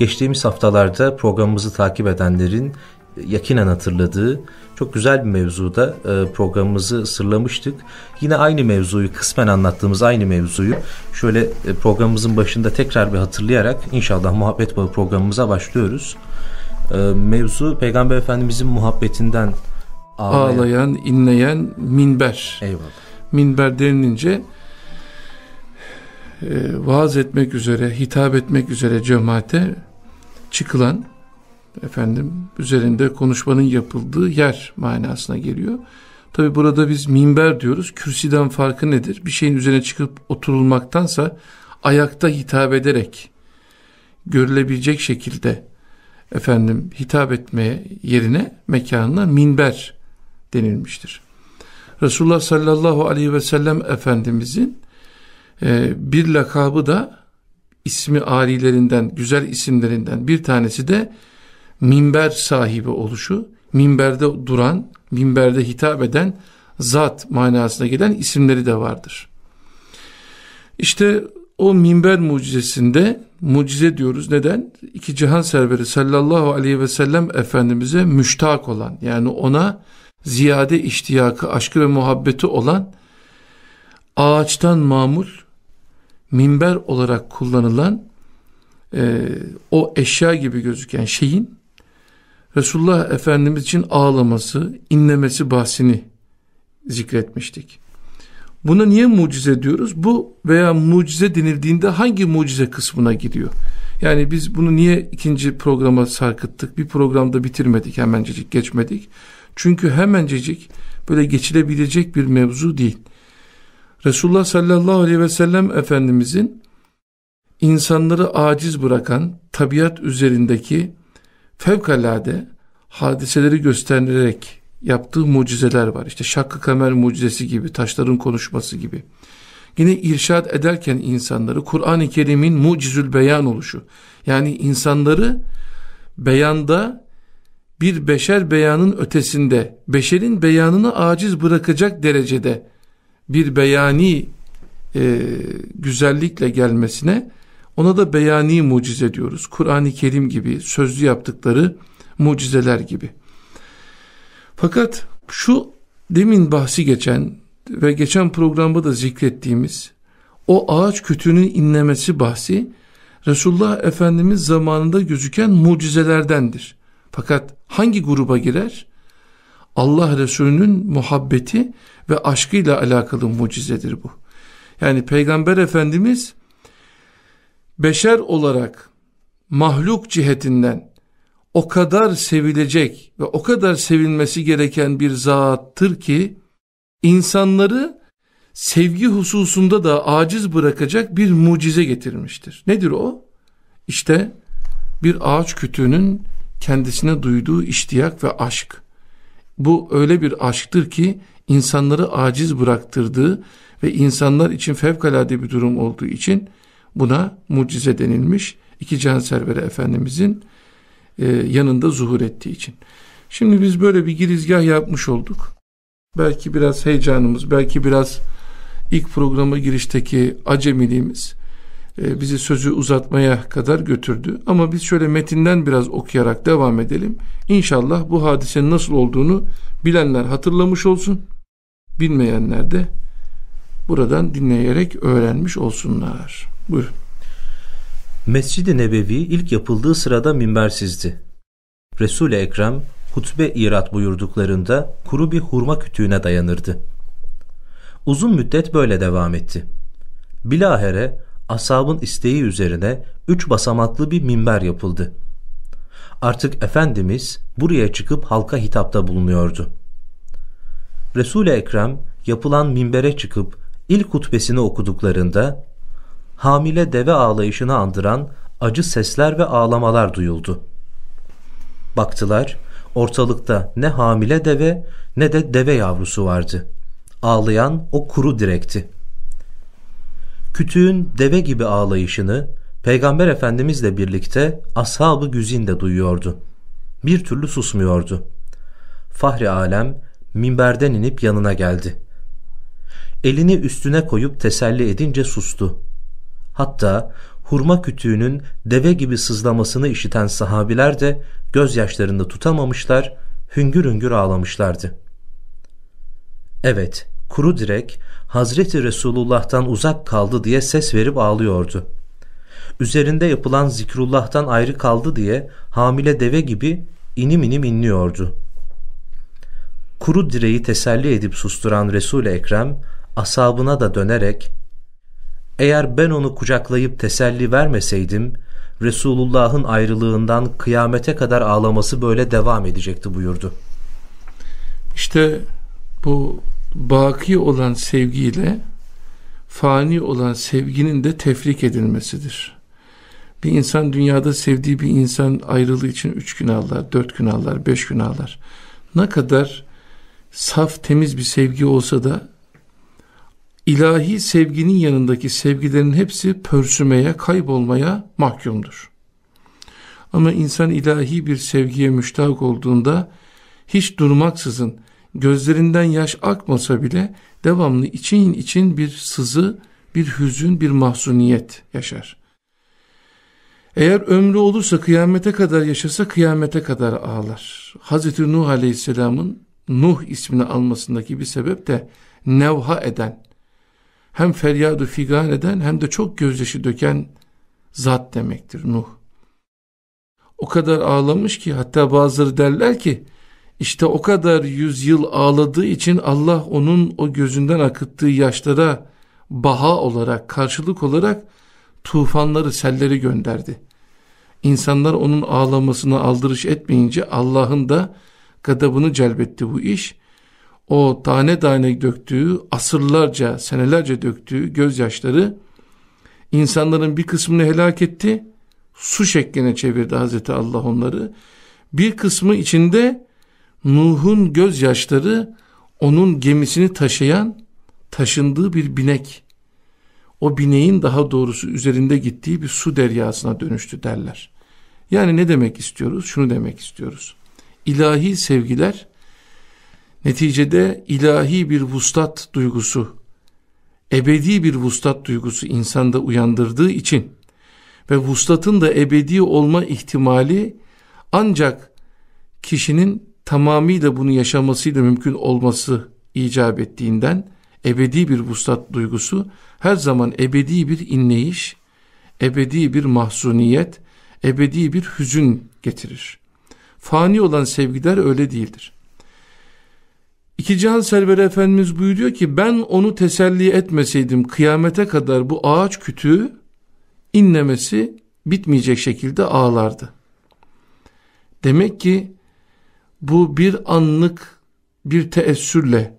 geçtiğimiz haftalarda programımızı takip edenlerin yakinen hatırladığı çok güzel bir mevzuda e, programımızı sırlamıştık. Yine aynı mevzuyu kısmen anlattığımız aynı mevzuyu şöyle e, programımızın başında tekrar bir hatırlayarak inşallah muhabbet bağı programımıza başlıyoruz. E, mevzu Peygamber Efendimizin muhabbetinden ağlayan, ağlayan inleyen minber. Eyvallah. Minber denilince e, vaaz etmek üzere, hitap etmek üzere cemaate çıkılan efendim üzerinde konuşmanın yapıldığı yer manasına geliyor. Tabi burada biz minber diyoruz. Kürsüden farkı nedir? Bir şeyin üzerine çıkıp oturulmaktansa ayakta hitap ederek görülebilecek şekilde efendim hitap etmeye yerine mekanına minber denilmiştir. Resulullah sallallahu aleyhi ve sellem Efendimizin e, bir lakabı da ismi alilerinden, güzel isimlerinden bir tanesi de minber sahibi oluşu, minberde duran, minberde hitap eden zat manasına gelen isimleri de vardır. İşte o minber mucizesinde mucize diyoruz. Neden? İki cihan serveri sallallahu aleyhi ve sellem Efendimiz'e müştak olan yani ona ziyade iştiyakı, aşkı ve muhabbeti olan ağaçtan mamul minber olarak kullanılan e, o eşya gibi gözüken şeyin Resulullah Efendimiz için ağlaması, inlemesi bahsini zikretmiştik. Buna niye mucize diyoruz? Bu veya mucize denildiğinde hangi mucize kısmına giriyor? Yani biz bunu niye ikinci programa sarkıttık? Bir programda bitirmedik, hemencecik geçmedik. Çünkü hemencecik böyle geçilebilecek bir mevzu değil. Resulullah sallallahu aleyhi ve sellem Efendimizin insanları aciz bırakan tabiat üzerindeki fevkalade hadiseleri göstererek yaptığı mucizeler var. İşte Şakkı Kamer mucizesi gibi, taşların konuşması gibi. Yine irşad ederken insanları Kur'an-ı Kerim'in mucizül beyan oluşu. Yani insanları beyanda bir beşer beyanın ötesinde, beşerin beyanını aciz bırakacak derecede bir beyani e, güzellikle gelmesine ona da beyani mucize diyoruz. Kur'an-ı Kerim gibi sözlü yaptıkları mucizeler gibi. Fakat şu demin bahsi geçen ve geçen programda da zikrettiğimiz o ağaç kütüğünün inlemesi bahsi Resulullah Efendimiz zamanında gözüken mucizelerdendir. Fakat hangi gruba girer? Allah Resulü'nün muhabbeti ve aşkıyla alakalı mucizedir bu. Yani Peygamber Efendimiz beşer olarak mahluk cihetinden o kadar sevilecek ve o kadar sevilmesi gereken bir zattır ki insanları sevgi hususunda da aciz bırakacak bir mucize getirmiştir. Nedir o? İşte bir ağaç kütüğünün kendisine duyduğu iştiyak ve aşk. Bu öyle bir aşktır ki insanları aciz bıraktırdığı ve insanlar için fevkalade bir durum olduğu için buna mucize denilmiş. İki can serveri Efendimizin e, yanında zuhur ettiği için. Şimdi biz böyle bir girizgah yapmış olduk. Belki biraz heyecanımız, belki biraz ilk programa girişteki acemiliğimiz e, bizi sözü uzatmaya kadar götürdü. Ama biz şöyle metinden biraz okuyarak devam edelim. İnşallah bu hadisenin nasıl olduğunu bilenler hatırlamış olsun. Bilmeyenler de buradan dinleyerek öğrenmiş olsunlar. Buyurun. Mescid-i Nebevi ilk yapıldığı sırada minbersizdi. Resul-i Ekrem hutbe irat buyurduklarında kuru bir hurma kütüğüne dayanırdı. Uzun müddet böyle devam etti. Bilahere asabın isteği üzerine üç basamaklı bir minber yapıldı. Artık Efendimiz buraya çıkıp halka hitapta bulunuyordu. Resul-i Ekrem yapılan minbere çıkıp ilk hutbesini okuduklarında hamile deve ağlayışını andıran acı sesler ve ağlamalar duyuldu. Baktılar, ortalıkta ne hamile deve ne de deve yavrusu vardı. Ağlayan o kuru direkti. Kütüğün deve gibi ağlayışını Peygamber Efendimizle birlikte ashab-ı güzin de duyuyordu. Bir türlü susmuyordu. Fahri alem minberden inip yanına geldi. Elini üstüne koyup teselli edince sustu. Hatta hurma kütüğünün deve gibi sızlamasını işiten sahabiler de gözyaşlarını tutamamışlar, hüngür hüngür ağlamışlardı. Evet, kuru direk Hazreti Resulullah'tan uzak kaldı diye ses verip ağlıyordu. Üzerinde yapılan zikrullah'tan ayrı kaldı diye hamile deve gibi inim inim inliyordu. Kuru direği teselli edip susturan Resul-i Ekrem asabına da dönerek eğer ben onu kucaklayıp teselli vermeseydim Resulullah'ın ayrılığından kıyamete kadar ağlaması böyle devam edecekti buyurdu. İşte bu baki olan sevgiyle fani olan sevginin de tefrik edilmesidir. Bir insan dünyada sevdiği bir insan ayrılığı için üç gün ağlar, dört gün ağlar, beş gün ağlar. Ne kadar saf temiz bir sevgi olsa da ilahi sevginin yanındaki sevgilerin hepsi pörsümeye, kaybolmaya mahkumdur. Ama insan ilahi bir sevgiye müştak olduğunda hiç durmaksızın gözlerinden yaş akmasa bile devamlı için için bir sızı, bir hüzün, bir mahzuniyet yaşar. Eğer ömrü olursa kıyamete kadar yaşasa kıyamete kadar ağlar. Hazreti Nuh Aleyhisselam'ın Nuh ismini almasındaki bir sebep de nevha eden, hem feryadu figan eden hem de çok gözyaşı döken zat demektir Nuh. O kadar ağlamış ki hatta bazıları derler ki işte o kadar yüzyıl ağladığı için Allah onun o gözünden akıttığı yaşlara baha olarak, karşılık olarak tufanları, selleri gönderdi. İnsanlar onun ağlamasına aldırış etmeyince Allah'ın da gadabını celbetti bu iş. O tane tane döktüğü, asırlarca, senelerce döktüğü gözyaşları insanların bir kısmını helak etti. Su şekline çevirdi Hazreti Allah onları. Bir kısmı içinde Nuh'un gözyaşları onun gemisini taşıyan, taşındığı bir binek. O bineğin daha doğrusu üzerinde gittiği bir su deryasına dönüştü derler. Yani ne demek istiyoruz? Şunu demek istiyoruz. İlahi sevgiler neticede ilahi bir vuslat duygusu, ebedi bir vuslat duygusu insanda uyandırdığı için ve vuslatın da ebedi olma ihtimali ancak kişinin tamamıyla bunu yaşamasıyla mümkün olması icap ettiğinden ebedi bir vuslat duygusu her zaman ebedi bir inleyiş, ebedi bir mahzuniyet, ebedi bir hüzün getirir. Fani olan sevgiler öyle değildir. İki Cihan Serveri Efendimiz buyuruyor ki ben onu teselli etmeseydim kıyamete kadar bu ağaç kütüğü inlemesi bitmeyecek şekilde ağlardı. Demek ki bu bir anlık bir teessürle,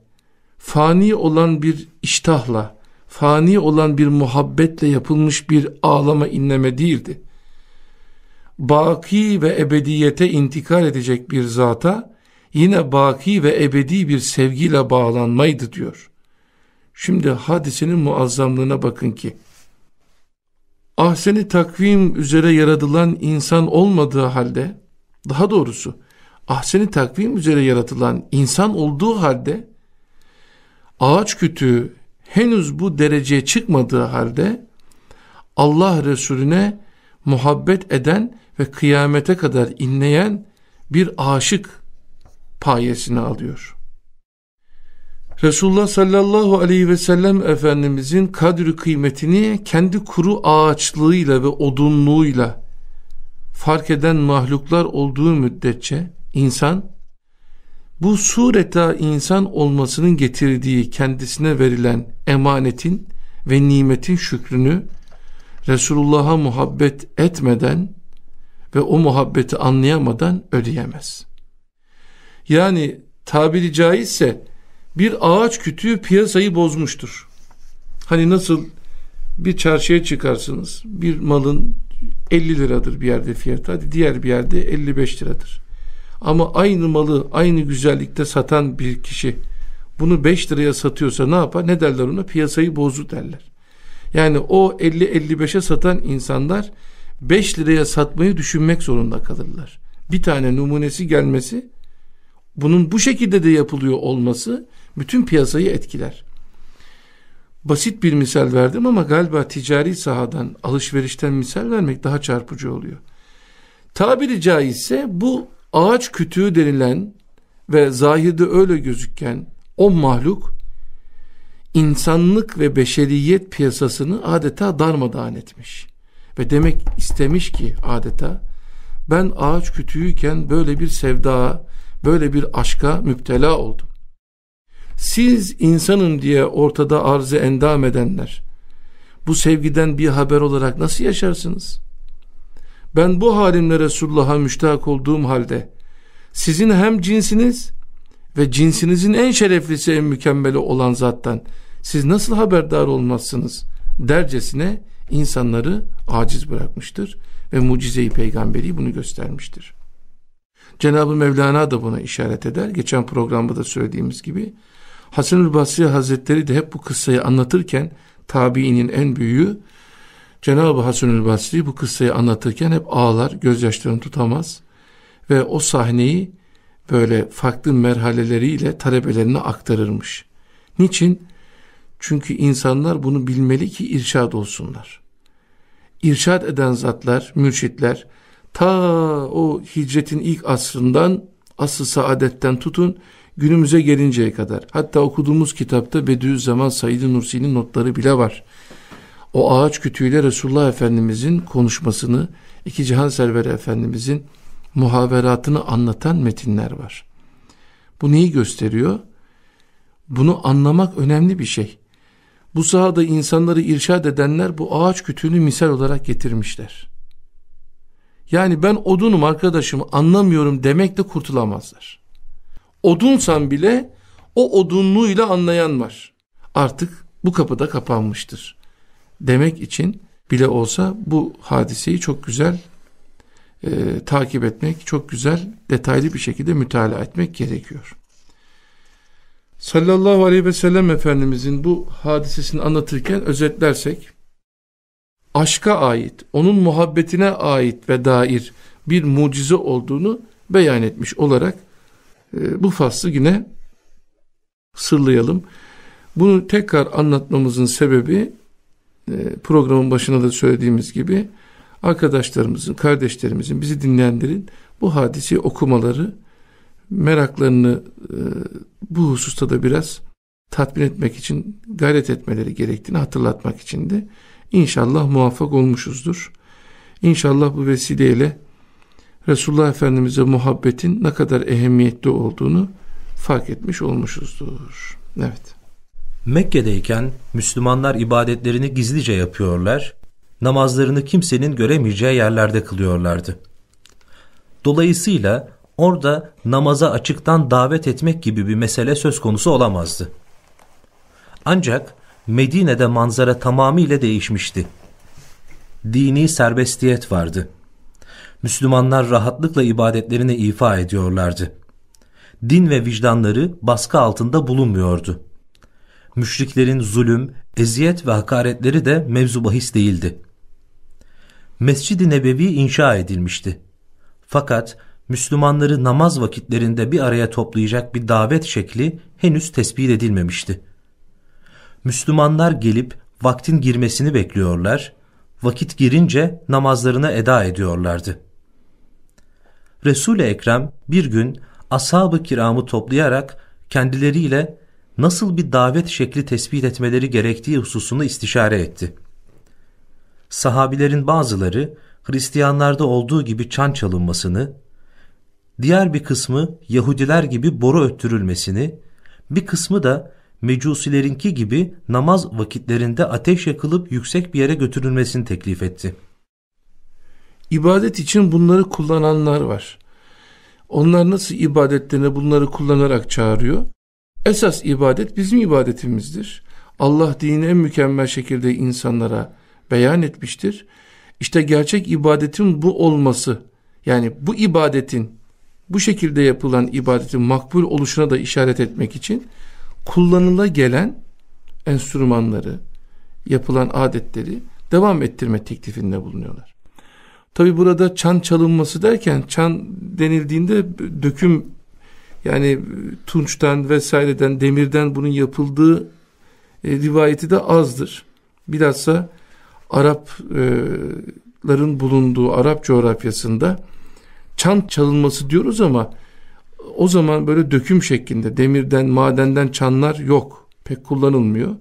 fani olan bir iştahla, fani olan bir muhabbetle yapılmış bir ağlama inleme değildi. Baki ve ebediyete intikal edecek bir zata, yine baki ve ebedi bir sevgiyle bağlanmaydı diyor. Şimdi hadisenin muazzamlığına bakın ki, ahseni takvim üzere yaratılan insan olmadığı halde, daha doğrusu, ahseni takvim üzere yaratılan insan olduğu halde ağaç kütüğü henüz bu dereceye çıkmadığı halde Allah Resulüne muhabbet eden ve kıyamete kadar inleyen bir aşık payesini alıyor. Resulullah sallallahu aleyhi ve sellem Efendimizin kadri kıymetini kendi kuru ağaçlığıyla ve odunluğuyla fark eden mahluklar olduğu müddetçe İnsan bu sureta insan olmasının getirdiği kendisine verilen emanetin ve nimetin şükrünü Resulullah'a muhabbet etmeden ve o muhabbeti anlayamadan ödeyemez. Yani tabiri caizse bir ağaç kütüğü piyasayı bozmuştur. Hani nasıl bir çarşıya çıkarsınız bir malın 50 liradır bir yerde fiyatı hadi diğer bir yerde 55 liradır. Ama aynı malı aynı güzellikte satan bir kişi bunu 5 liraya satıyorsa ne yapar? Ne derler ona? Piyasayı bozdu derler. Yani o 50-55'e satan insanlar 5 liraya satmayı düşünmek zorunda kalırlar. Bir tane numunesi gelmesi bunun bu şekilde de yapılıyor olması bütün piyasayı etkiler. basit bir misal verdim ama galiba ticari sahadan, alışverişten misal vermek daha çarpıcı oluyor. Tabiri caizse bu ağaç kütüğü denilen ve zahirde öyle gözükken o mahluk insanlık ve beşeriyet piyasasını adeta darmadağın etmiş. Ve demek istemiş ki adeta ben ağaç kütüğüyken böyle bir sevda, böyle bir aşka müptela oldum. Siz insanım diye ortada arzı endam edenler, bu sevgiden bir haber olarak nasıl yaşarsınız? Ben bu halimle Resulullah'a müştak olduğum halde, sizin hem cinsiniz ve cinsinizin en şereflisi en mükemmeli olan zattan siz nasıl haberdar olmazsınız dercesine insanları aciz bırakmıştır ve mucizeyi peygamberi bunu göstermiştir. Cenab-ı Mevlana da buna işaret eder. Geçen programda da söylediğimiz gibi Hasan-ül Basri Hazretleri de hep bu kıssayı anlatırken tabiinin en büyüğü Cenab-ı Hasan-ül Basri bu kıssayı anlatırken hep ağlar, gözyaşlarını tutamaz ve o sahneyi böyle farklı merhaleleriyle talebelerine aktarırmış. Niçin? Çünkü insanlar bunu bilmeli ki irşad olsunlar. İrşad eden zatlar, mürşitler ta o hicretin ilk asrından asıl saadetten tutun günümüze gelinceye kadar. Hatta okuduğumuz kitapta Bediüzzaman Said Nursi'nin notları bile var. O ağaç kütüğüyle Resulullah Efendimizin konuşmasını, iki cihan serveri Efendimizin muhaveratını anlatan metinler var. Bu neyi gösteriyor? Bunu anlamak önemli bir şey. Bu sahada insanları irşad edenler bu ağaç kütüğünü misal olarak getirmişler. Yani ben odunum arkadaşım anlamıyorum demekle kurtulamazlar. Odunsan bile o odunluğuyla anlayan var. Artık bu kapıda kapanmıştır. Demek için bile olsa bu hadiseyi çok güzel e, takip etmek, çok güzel detaylı bir şekilde mütalaa etmek gerekiyor. Sallallahu aleyhi ve sellem Efendimizin bu hadisesini anlatırken özetlersek, aşka ait, onun muhabbetine ait ve dair bir mucize olduğunu beyan etmiş olarak e, bu faslı yine sırlayalım. Bunu tekrar anlatmamızın sebebi e, programın başına da söylediğimiz gibi arkadaşlarımızın, kardeşlerimizin, bizi dinleyenlerin bu hadisi okumaları, meraklarını e, bu hususta da biraz tatmin etmek için gayret etmeleri gerektiğini hatırlatmak için de inşallah muvaffak olmuşuzdur. İnşallah bu vesileyle Resulullah Efendimiz'e muhabbetin ne kadar ehemmiyetli olduğunu fark etmiş olmuşuzdur. Evet. Mekke'deyken Müslümanlar ibadetlerini gizlice yapıyorlar, namazlarını kimsenin göremeyeceği yerlerde kılıyorlardı. Dolayısıyla orada namaza açıktan davet etmek gibi bir mesele söz konusu olamazdı. Ancak Medine'de manzara tamamıyla değişmişti. Dini serbestiyet vardı. Müslümanlar rahatlıkla ibadetlerini ifa ediyorlardı. Din ve vicdanları baskı altında bulunmuyordu. Müşriklerin zulüm, eziyet ve hakaretleri de mevzu bahis değildi. Mescid-i Nebevi inşa edilmişti. Fakat Müslümanları namaz vakitlerinde bir araya toplayacak bir davet şekli henüz tespit edilmemişti. Müslümanlar gelip vaktin girmesini bekliyorlar, vakit girince namazlarını eda ediyorlardı. Resul-i Ekrem bir gün ashab-ı kiramı toplayarak kendileriyle nasıl bir davet şekli tespit etmeleri gerektiği hususunu istişare etti. Sahabilerin bazıları Hristiyanlarda olduğu gibi çan çalınmasını, diğer bir kısmı Yahudiler gibi boru öttürülmesini, bir kısmı da Mecusilerinki gibi namaz vakitlerinde ateş yakılıp yüksek bir yere götürülmesini teklif etti. İbadet için bunları kullananlar var. Onlar nasıl ibadetlerine bunları kullanarak çağırıyor? Esas ibadet bizim ibadetimizdir. Allah dini en mükemmel şekilde insanlara beyan etmiştir. İşte gerçek ibadetin bu olması, yani bu ibadetin bu şekilde yapılan ibadetin makbul oluşuna da işaret etmek için kullanıla gelen enstrümanları, yapılan adetleri devam ettirme teklifinde bulunuyorlar. Tabi burada çan çalınması derken çan denildiğinde döküm yani tunçtan vesaireden demirden bunun yapıldığı e, rivayeti de azdır. Bilhassa Arapların bulunduğu Arap coğrafyasında çan çalınması diyoruz ama o zaman böyle döküm şeklinde demirden, madenden çanlar yok. Pek kullanılmıyor.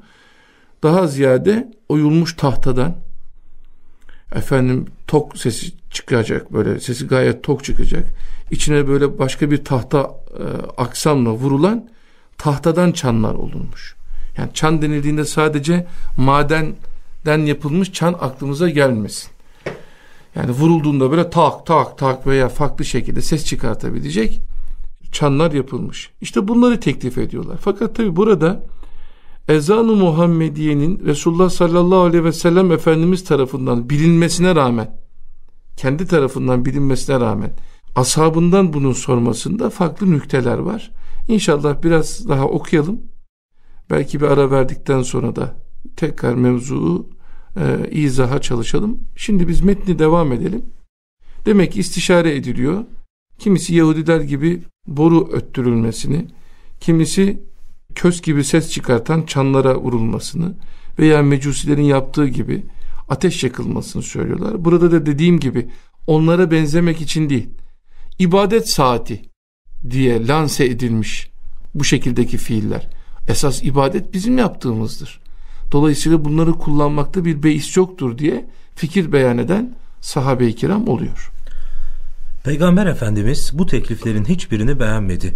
Daha ziyade oyulmuş tahtadan efendim tok sesi çıkacak böyle sesi gayet tok çıkacak. İçine böyle başka bir tahta e, aksamla vurulan tahtadan çanlar olurmuş. Yani çan denildiğinde sadece madenden yapılmış çan aklımıza gelmesin. Yani vurulduğunda böyle tak tak tak veya farklı şekilde ses çıkartabilecek çanlar yapılmış. İşte bunları teklif ediyorlar. Fakat tabi burada ezan-ı Muhammediye'nin Resulullah sallallahu aleyhi ve sellem Efendimiz tarafından bilinmesine rağmen kendi tarafından bilinmesine rağmen ashabından bunun sormasında farklı nükteler var. İnşallah biraz daha okuyalım. Belki bir ara verdikten sonra da tekrar mevzuu e, izaha çalışalım. Şimdi biz metni devam edelim. Demek ki istişare ediliyor. Kimisi Yahudiler gibi boru öttürülmesini, kimisi köz gibi ses çıkartan çanlara vurulmasını veya mecusilerin yaptığı gibi ateş yakılmasını söylüyorlar. Burada da dediğim gibi onlara benzemek için değil, ibadet saati diye lanse edilmiş bu şekildeki fiiller. Esas ibadet bizim yaptığımızdır. Dolayısıyla bunları kullanmakta bir beis yoktur diye fikir beyan eden sahabe-i kiram oluyor. Peygamber Efendimiz bu tekliflerin hiçbirini beğenmedi.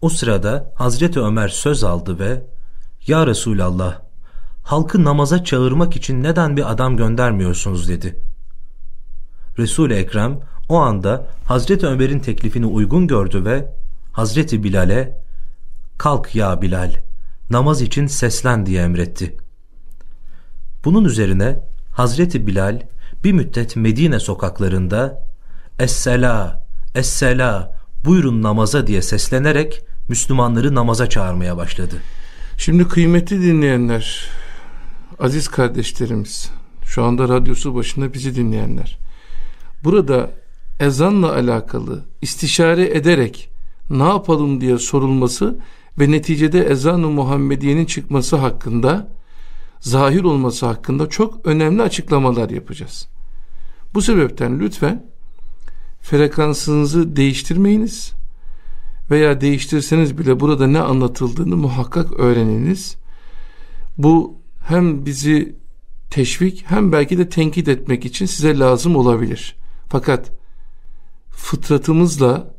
O sırada Hazreti Ömer söz aldı ve ''Ya Resulallah, halkı namaza çağırmak için neden bir adam göndermiyorsunuz?'' dedi. Resul-i Ekrem o anda Hazreti Ömer'in teklifini uygun gördü ve Hazreti Bilal'e ''Kalk ya Bilal, namaz için seslen'' diye emretti. Bunun üzerine Hazreti Bilal bir müddet Medine sokaklarında Essela, Essela, buyurun namaza diye seslenerek Müslümanları namaza çağırmaya başladı. Şimdi kıymetli dinleyenler, aziz kardeşlerimiz, şu anda radyosu başında bizi dinleyenler. Burada ezanla alakalı istişare ederek ne yapalım diye sorulması ve neticede ezan-ı Muhammediye'nin çıkması hakkında, zahir olması hakkında çok önemli açıklamalar yapacağız. Bu sebepten lütfen frekansınızı değiştirmeyiniz veya değiştirseniz bile burada ne anlatıldığını muhakkak öğreniniz. Bu hem bizi teşvik hem belki de tenkit etmek için size lazım olabilir. Fakat fıtratımızla,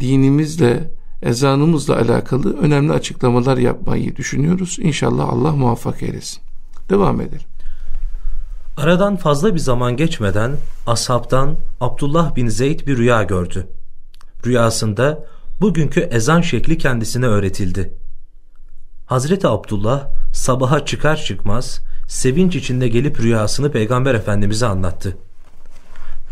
dinimizle, ezanımızla alakalı önemli açıklamalar yapmayı düşünüyoruz. İnşallah Allah muvaffak eylesin. Devam edelim. Aradan fazla bir zaman geçmeden ashabtan Abdullah bin Zeyd bir rüya gördü. Rüyasında bugünkü ezan şekli kendisine öğretildi. Hazreti Abdullah sabaha çıkar çıkmaz sevinç içinde gelip rüyasını Peygamber Efendimiz'e anlattı.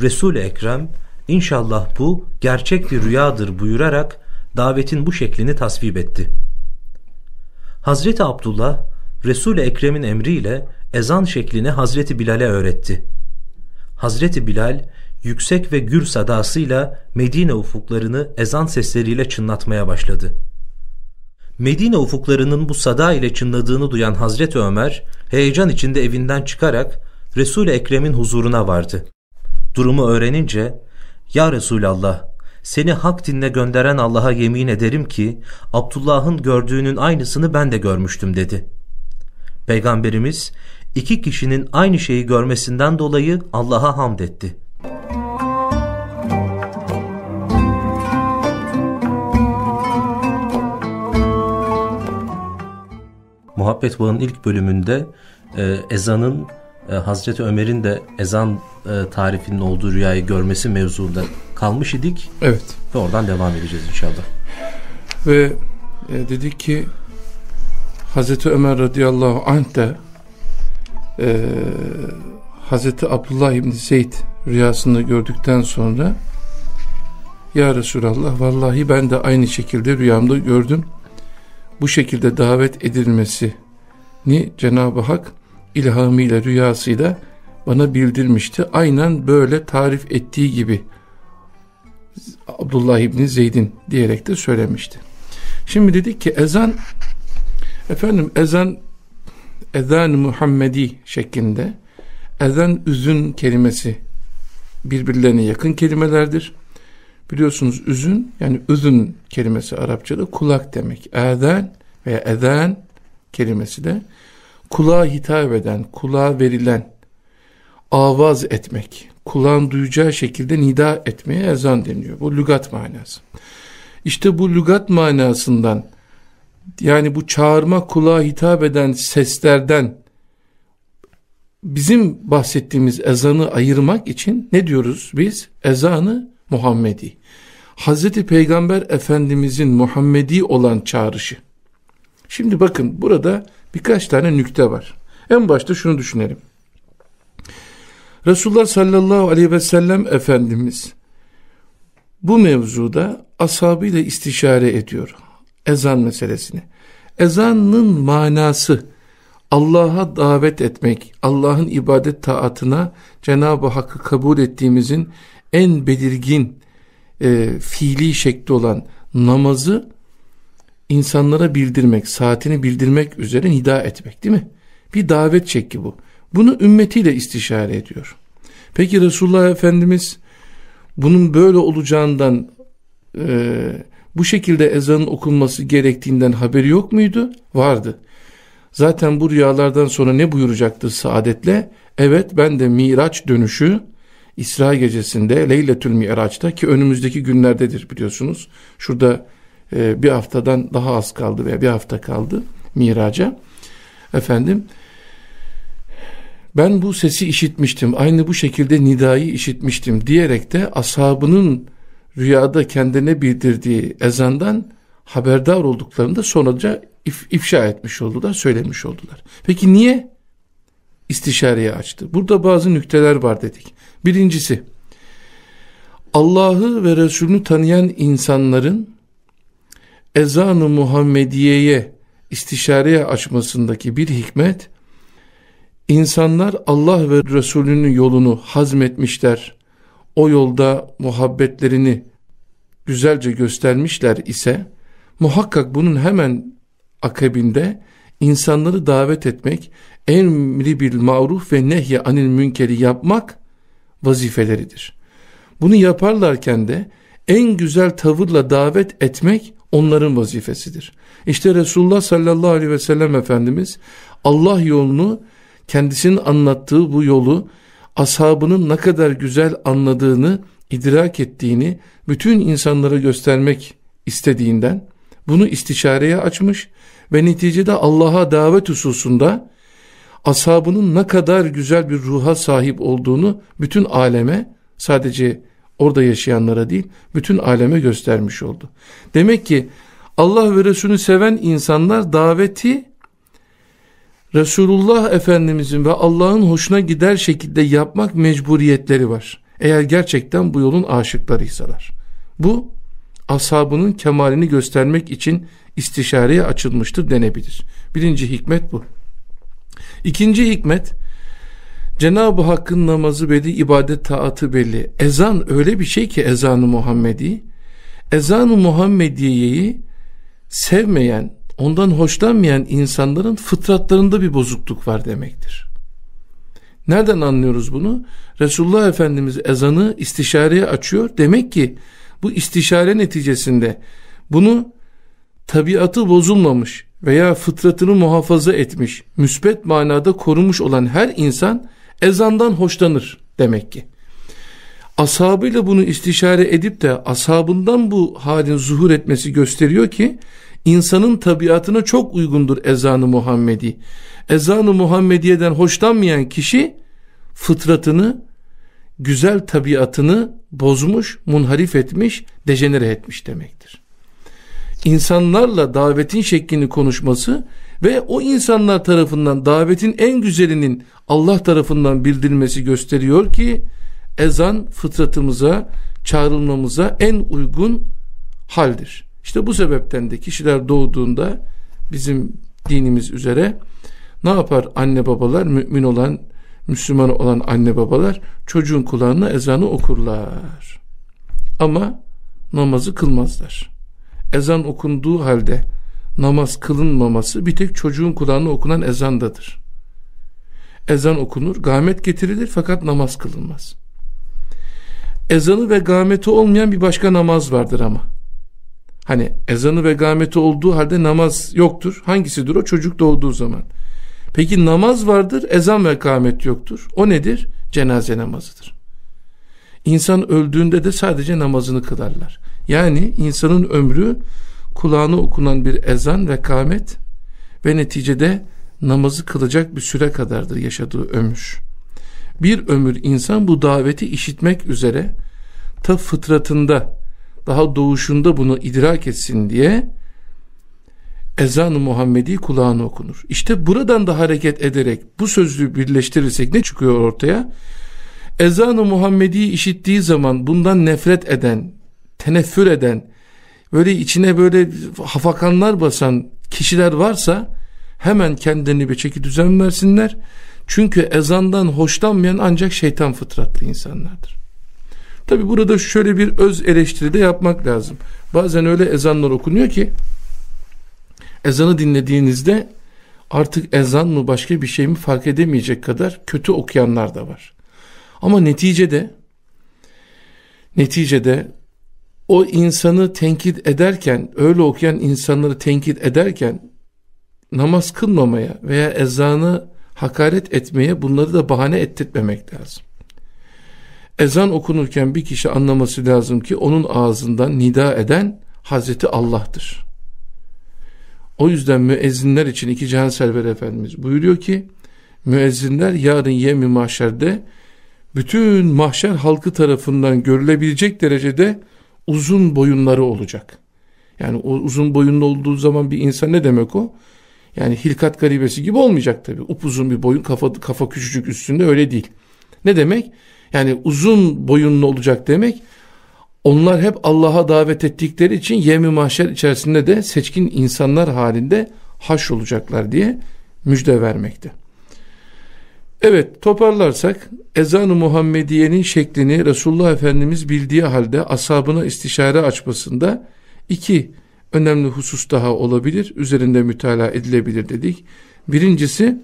Resul-i Ekrem inşallah bu gerçek bir rüyadır buyurarak davetin bu şeklini tasvip etti. Hazreti Abdullah Resul-i Ekrem'in emriyle ezan şeklini Hazreti Bilal'e öğretti. Hazreti Bilal yüksek ve gür sadasıyla Medine ufuklarını ezan sesleriyle çınlatmaya başladı. Medine ufuklarının bu sada ile çınladığını duyan Hazreti Ömer heyecan içinde evinden çıkarak Resul-i Ekrem'in huzuruna vardı. Durumu öğrenince ''Ya Resulallah seni hak dinle gönderen Allah'a yemin ederim ki Abdullah'ın gördüğünün aynısını ben de görmüştüm.'' dedi. Peygamberimiz iki kişinin aynı şeyi görmesinden dolayı Allah'a hamd etti. Muhabbet Bağı'nın ilk bölümünde e, ezanın e, Hazreti Ömer'in de ezan e, tarifinin olduğu rüyayı görmesi mevzuunda kalmış idik. Evet. Ve oradan devam edeceğiz inşallah. Ve e, dedik ki Hazreti Ömer radıyallahu anh de e, Hazreti Abdullah İbni Zeyd rüyasında gördükten sonra Ya Resulallah vallahi ben de aynı şekilde rüyamda gördüm. Bu şekilde davet edilmesini Cenab-ı Hak ilhamıyla rüyasıyla bana bildirmişti. Aynen böyle tarif ettiği gibi Abdullah İbni Zeyd'in diyerek de söylemişti. Şimdi dedik ki ezan efendim ezan ezan Muhammedi şeklinde ezan üzün kelimesi birbirlerine yakın kelimelerdir. Biliyorsunuz üzün yani üzün kelimesi Arapçada kulak demek. Ezan veya ezan kelimesi de kulağa hitap eden, kulağa verilen, avaz etmek, kulağın duyacağı şekilde nida etmeye ezan deniyor. Bu lügat manası. İşte bu lügat manasından yani bu çağırma kulağa hitap eden seslerden bizim bahsettiğimiz ezanı ayırmak için ne diyoruz biz? Ezanı Muhammedi. Hazreti Peygamber Efendimizin Muhammedi olan çağrışı. Şimdi bakın burada birkaç tane nükte var. En başta şunu düşünelim. Resulullah sallallahu aleyhi ve sellem Efendimiz bu mevzuda ashabıyla istişare ediyor. Ezan meselesini. Ezanın manası Allah'a davet etmek, Allah'ın ibadet taatına Cenab-ı Hakk'ı kabul ettiğimizin en belirgin e, fiili şekli olan namazı insanlara bildirmek, saatini bildirmek üzere nida etmek değil mi? Bir davet şekli bu. Bunu ümmetiyle istişare ediyor. Peki Resulullah Efendimiz bunun böyle olacağından e, bu şekilde ezanın okunması gerektiğinden haberi yok muydu? Vardı. Zaten bu rüyalardan sonra ne buyuracaktı saadetle? Evet ben de Miraç dönüşü İsra gecesinde Leyletül Miraç'ta ki önümüzdeki günlerdedir biliyorsunuz. Şurada e, bir haftadan daha az kaldı veya bir hafta kaldı Miraç'a. Efendim ben bu sesi işitmiştim aynı bu şekilde nidayı işitmiştim diyerek de ashabının rüyada kendine bildirdiği ezandan haberdar olduklarını da sonraca if, ifşa etmiş oldular, söylemiş oldular. Peki niye istişareye açtı? Burada bazı nükteler var dedik. Birincisi, Allah'ı ve Resulünü tanıyan insanların ezan-ı Muhammediye'ye istişareye açmasındaki bir hikmet, insanlar Allah ve Resulünün yolunu hazmetmişler, o yolda muhabbetlerini güzelce göstermişler ise, muhakkak bunun hemen akabinde insanları davet etmek, emri bil maruf ve nehye anil münkeri yapmak vazifeleridir. Bunu yaparlarken de en güzel tavırla davet etmek onların vazifesidir. İşte Resulullah sallallahu aleyhi ve sellem Efendimiz Allah yolunu kendisinin anlattığı bu yolu ashabının ne kadar güzel anladığını, idrak ettiğini bütün insanlara göstermek istediğinden bunu istişareye açmış ve neticede Allah'a davet hususunda ashabının ne kadar güzel bir ruha sahip olduğunu bütün aleme sadece orada yaşayanlara değil bütün aleme göstermiş oldu. Demek ki Allah ve Resulünü seven insanlar daveti Resulullah Efendimizin ve Allah'ın hoşuna gider şekilde yapmak mecburiyetleri var. Eğer gerçekten bu yolun aşıklarıysalar. Bu ashabının kemalini göstermek için istişareye açılmıştır denebilir. Birinci hikmet bu. İkinci hikmet Cenab-ı Hakk'ın namazı belli, ibadet taatı belli. Ezan öyle bir şey ki ezanı Muhammedi. Ezanı Muhammediye'yi sevmeyen, ondan hoşlanmayan insanların fıtratlarında bir bozukluk var demektir. Nereden anlıyoruz bunu? Resulullah Efendimiz ezanı istişareye açıyor. Demek ki bu istişare neticesinde bunu tabiatı bozulmamış veya fıtratını muhafaza etmiş, müsbet manada korumuş olan her insan ezandan hoşlanır demek ki. Ashabıyla bunu istişare edip de ashabından bu halin zuhur etmesi gösteriyor ki insanın tabiatına çok uygundur ezanı Muhammedi. Ezanı Muhammediye'den hoşlanmayan kişi fıtratını, güzel tabiatını bozmuş, munharif etmiş, dejenere etmiş demektir. İnsanlarla davetin şeklini konuşması ve o insanlar tarafından davetin en güzelinin Allah tarafından bildirilmesi gösteriyor ki ezan fıtratımıza, çağrılmamıza en uygun haldir. İşte bu sebepten de kişiler doğduğunda bizim dinimiz üzere ne yapar anne babalar mümin olan Müslüman olan anne babalar çocuğun kulağına ezanı okurlar. Ama namazı kılmazlar. Ezan okunduğu halde namaz kılınmaması bir tek çocuğun kulağına okunan ezandadır. Ezan okunur, gamet getirilir fakat namaz kılınmaz. Ezanı ve gameti olmayan bir başka namaz vardır ama. Hani ezanı ve gameti olduğu halde namaz yoktur. Hangisidir o? Çocuk doğduğu zaman. Peki namaz vardır, ezan ve gamet yoktur. O nedir? Cenaze namazıdır. İnsan öldüğünde de sadece namazını kılarlar. Yani insanın ömrü kulağına okunan bir ezan ve kamet ve neticede namazı kılacak bir süre kadardır yaşadığı ömür. Bir ömür insan bu daveti işitmek üzere ta fıtratında daha doğuşunda bunu idrak etsin diye ezan-ı Muhammedi kulağına okunur. İşte buradan da hareket ederek bu sözlüğü birleştirirsek ne çıkıyor ortaya? Ezan-ı Muhammedi işittiği zaman bundan nefret eden, teneffür eden, böyle içine böyle hafakanlar basan kişiler varsa hemen kendini bir çeki düzen versinler. Çünkü ezandan hoşlanmayan ancak şeytan fıtratlı insanlardır. Tabi burada şöyle bir öz eleştiri de yapmak lazım. Bazen öyle ezanlar okunuyor ki ezanı dinlediğinizde artık ezan mı başka bir şey mi fark edemeyecek kadar kötü okuyanlar da var. Ama neticede neticede o insanı tenkit ederken öyle okuyan insanları tenkit ederken namaz kılmamaya veya ezanı hakaret etmeye bunları da bahane ettirmemek lazım. Ezan okunurken bir kişi anlaması lazım ki onun ağzından nida eden Hazreti Allah'tır. O yüzden müezzinler için iki Cihan Server Efendimiz buyuruyor ki müezzinler yarın yemi mahşerde bütün mahşer halkı tarafından görülebilecek derecede uzun boyunları olacak. Yani o uzun boyunlu olduğu zaman bir insan ne demek o? Yani hilkat garibesi gibi olmayacak tabi. Upuzun bir boyun kafa, kafa küçücük üstünde öyle değil. Ne demek? Yani uzun boyunlu olacak demek. Onlar hep Allah'a davet ettikleri için yemi mahşer içerisinde de seçkin insanlar halinde haş olacaklar diye müjde vermekte. Evet toparlarsak ezan-ı Muhammediye'nin şeklini Resulullah Efendimiz bildiği halde ashabına istişare açmasında iki önemli husus daha olabilir. Üzerinde mütalaa edilebilir dedik. Birincisi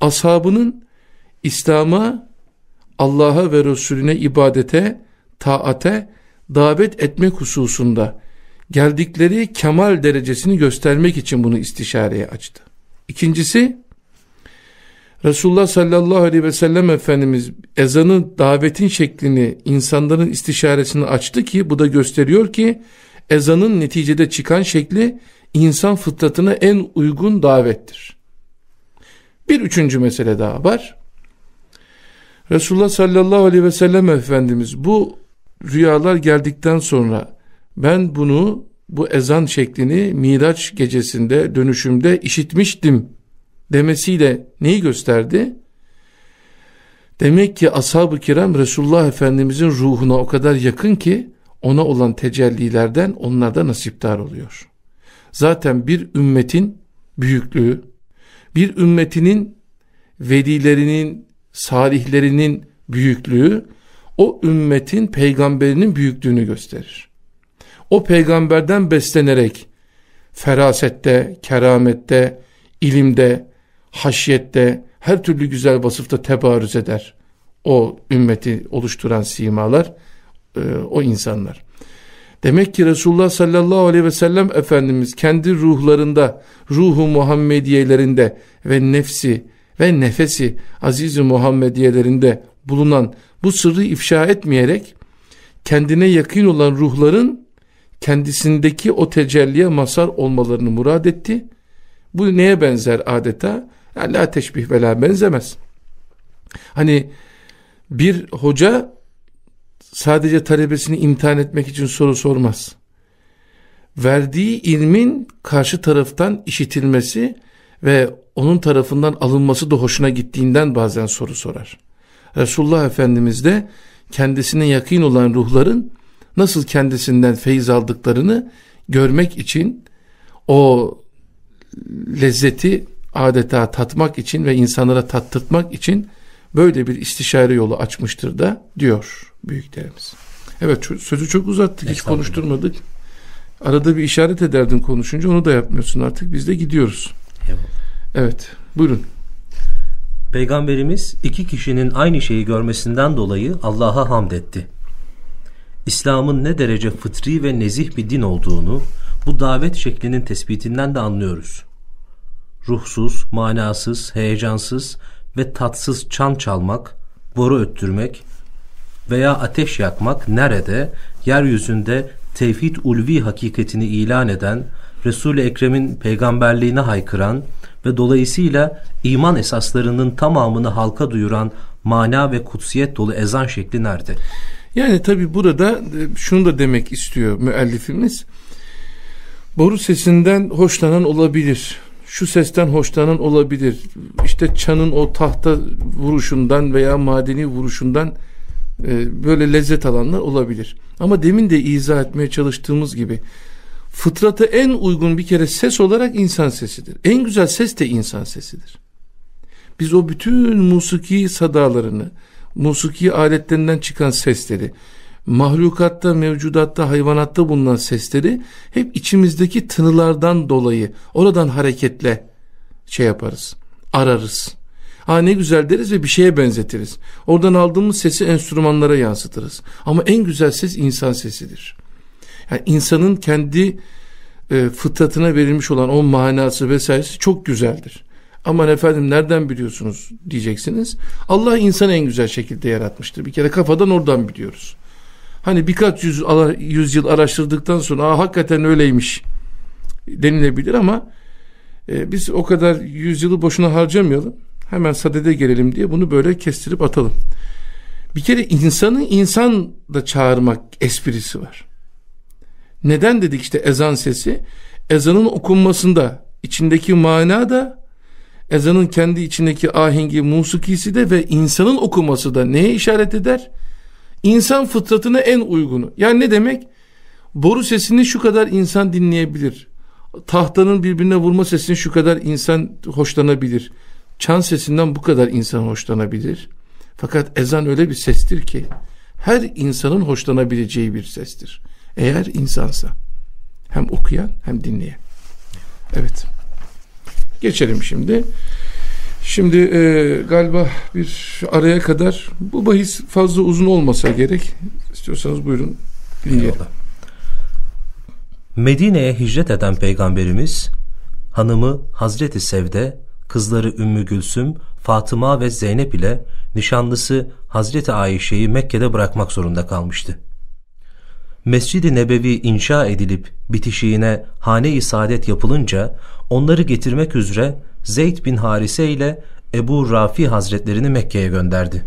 ashabının İslam'a, Allah'a ve Resulüne ibadete, taate davet etmek hususunda geldikleri kemal derecesini göstermek için bunu istişareye açtı. İkincisi Resulullah sallallahu aleyhi ve sellem Efendimiz ezanın davetin şeklini insanların istişaresini açtı ki bu da gösteriyor ki ezanın neticede çıkan şekli insan fıtratına en uygun davettir. Bir üçüncü mesele daha var. Resulullah sallallahu aleyhi ve sellem Efendimiz bu rüyalar geldikten sonra ben bunu bu ezan şeklini Miraç gecesinde dönüşümde işitmiştim demesiyle neyi gösterdi? Demek ki ashab-ı kiram Resulullah Efendimizin ruhuna o kadar yakın ki ona olan tecellilerden onlar da nasiptar oluyor. Zaten bir ümmetin büyüklüğü, bir ümmetinin velilerinin, salihlerinin büyüklüğü o ümmetin peygamberinin büyüklüğünü gösterir. O peygamberden beslenerek ferasette, keramette, ilimde, haşyette, her türlü güzel vasıfta tebarüz eder. O ümmeti oluşturan simalar, e, o insanlar. Demek ki Resulullah sallallahu aleyhi ve sellem Efendimiz kendi ruhlarında, ruhu Muhammediyelerinde ve nefsi ve nefesi aziz-i Muhammediyelerinde bulunan bu sırrı ifşa etmeyerek kendine yakın olan ruhların kendisindeki o tecelliye masar olmalarını murad etti. Bu neye benzer adeta? Yani la teşbih ve la benzemez. Hani bir hoca sadece talebesini imtihan etmek için soru sormaz. Verdiği ilmin karşı taraftan işitilmesi ve onun tarafından alınması da hoşuna gittiğinden bazen soru sorar. Resulullah Efendimiz de kendisine yakın olan ruhların nasıl kendisinden feyiz aldıklarını görmek için o lezzeti adeta tatmak için ve insanlara tattırtmak için böyle bir istişare yolu açmıştır da diyor büyüklerimiz. Evet sözü çok uzattık hiç konuşturmadık. Arada bir işaret ederdin konuşunca onu da yapmıyorsun artık. Biz de gidiyoruz. Eyvallah. Evet. Buyurun. Peygamberimiz iki kişinin aynı şeyi görmesinden dolayı Allah'a hamd etti. İslam'ın ne derece fıtri ve nezih bir din olduğunu bu davet şeklinin tespitinden de anlıyoruz. Ruhsuz, manasız, heyecansız ve tatsız çan çalmak, boru öttürmek veya ateş yakmak nerede, yeryüzünde tevhid ulvi hakikatini ilan eden, Resul-i Ekrem'in peygamberliğine haykıran ve dolayısıyla iman esaslarının tamamını halka duyuran mana ve kutsiyet dolu ezan şekli nerede? Yani tabi burada e, şunu da demek istiyor müellifimiz. Boru sesinden hoşlanan olabilir. Şu sesten hoşlanan olabilir. İşte çanın o tahta vuruşundan veya madeni vuruşundan e, böyle lezzet alanlar olabilir. Ama demin de izah etmeye çalıştığımız gibi fıtrata en uygun bir kere ses olarak insan sesidir. En güzel ses de insan sesidir. Biz o bütün musiki sadalarını, musiki aletlerinden çıkan sesleri, mahlukatta, mevcudatta, hayvanatta bulunan sesleri hep içimizdeki tınılardan dolayı oradan hareketle şey yaparız, ararız. Ha ne güzel deriz ve bir şeye benzetiriz. Oradan aldığımız sesi enstrümanlara yansıtırız. Ama en güzel ses insan sesidir. Yani insanın kendi e, fıtratına verilmiş olan o manası vesairesi çok güzeldir. Aman efendim nereden biliyorsunuz diyeceksiniz. Allah insanı en güzel şekilde yaratmıştır. Bir kere kafadan oradan biliyoruz. Hani birkaç yüz, yüzyıl araştırdıktan sonra Aa, hakikaten öyleymiş denilebilir ama e, biz o kadar yüzyılı boşuna harcamayalım. Hemen sadede gelelim diye bunu böyle kestirip atalım. Bir kere insanı insan da çağırmak esprisi var. Neden dedik işte ezan sesi? Ezanın okunmasında içindeki mana da ezanın kendi içindeki ahengi, musikisi de ve insanın okuması da neye işaret eder? İnsan fıtratına en uygunu. Yani ne demek? Boru sesini şu kadar insan dinleyebilir. Tahtanın birbirine vurma sesini şu kadar insan hoşlanabilir. Çan sesinden bu kadar insan hoşlanabilir. Fakat ezan öyle bir sestir ki her insanın hoşlanabileceği bir sestir. Eğer insansa. Hem okuyan hem dinleyen. Evet. Geçelim şimdi. Şimdi e, galiba bir araya kadar bu bahis fazla uzun olmasa gerek. İstiyorsanız buyurun dinleyelim. Medine'ye hicret eden peygamberimiz hanımı Hazreti Sevde, kızları Ümmü Gülsüm, Fatıma ve Zeynep ile nişanlısı Hazreti Ayşe'yi Mekke'de bırakmak zorunda kalmıştı. Mescid-i Nebevi inşa edilip bitişiğine hane-i saadet yapılınca onları getirmek üzere Zeyd bin Harise ile Ebu Rafi Hazretlerini Mekke'ye gönderdi.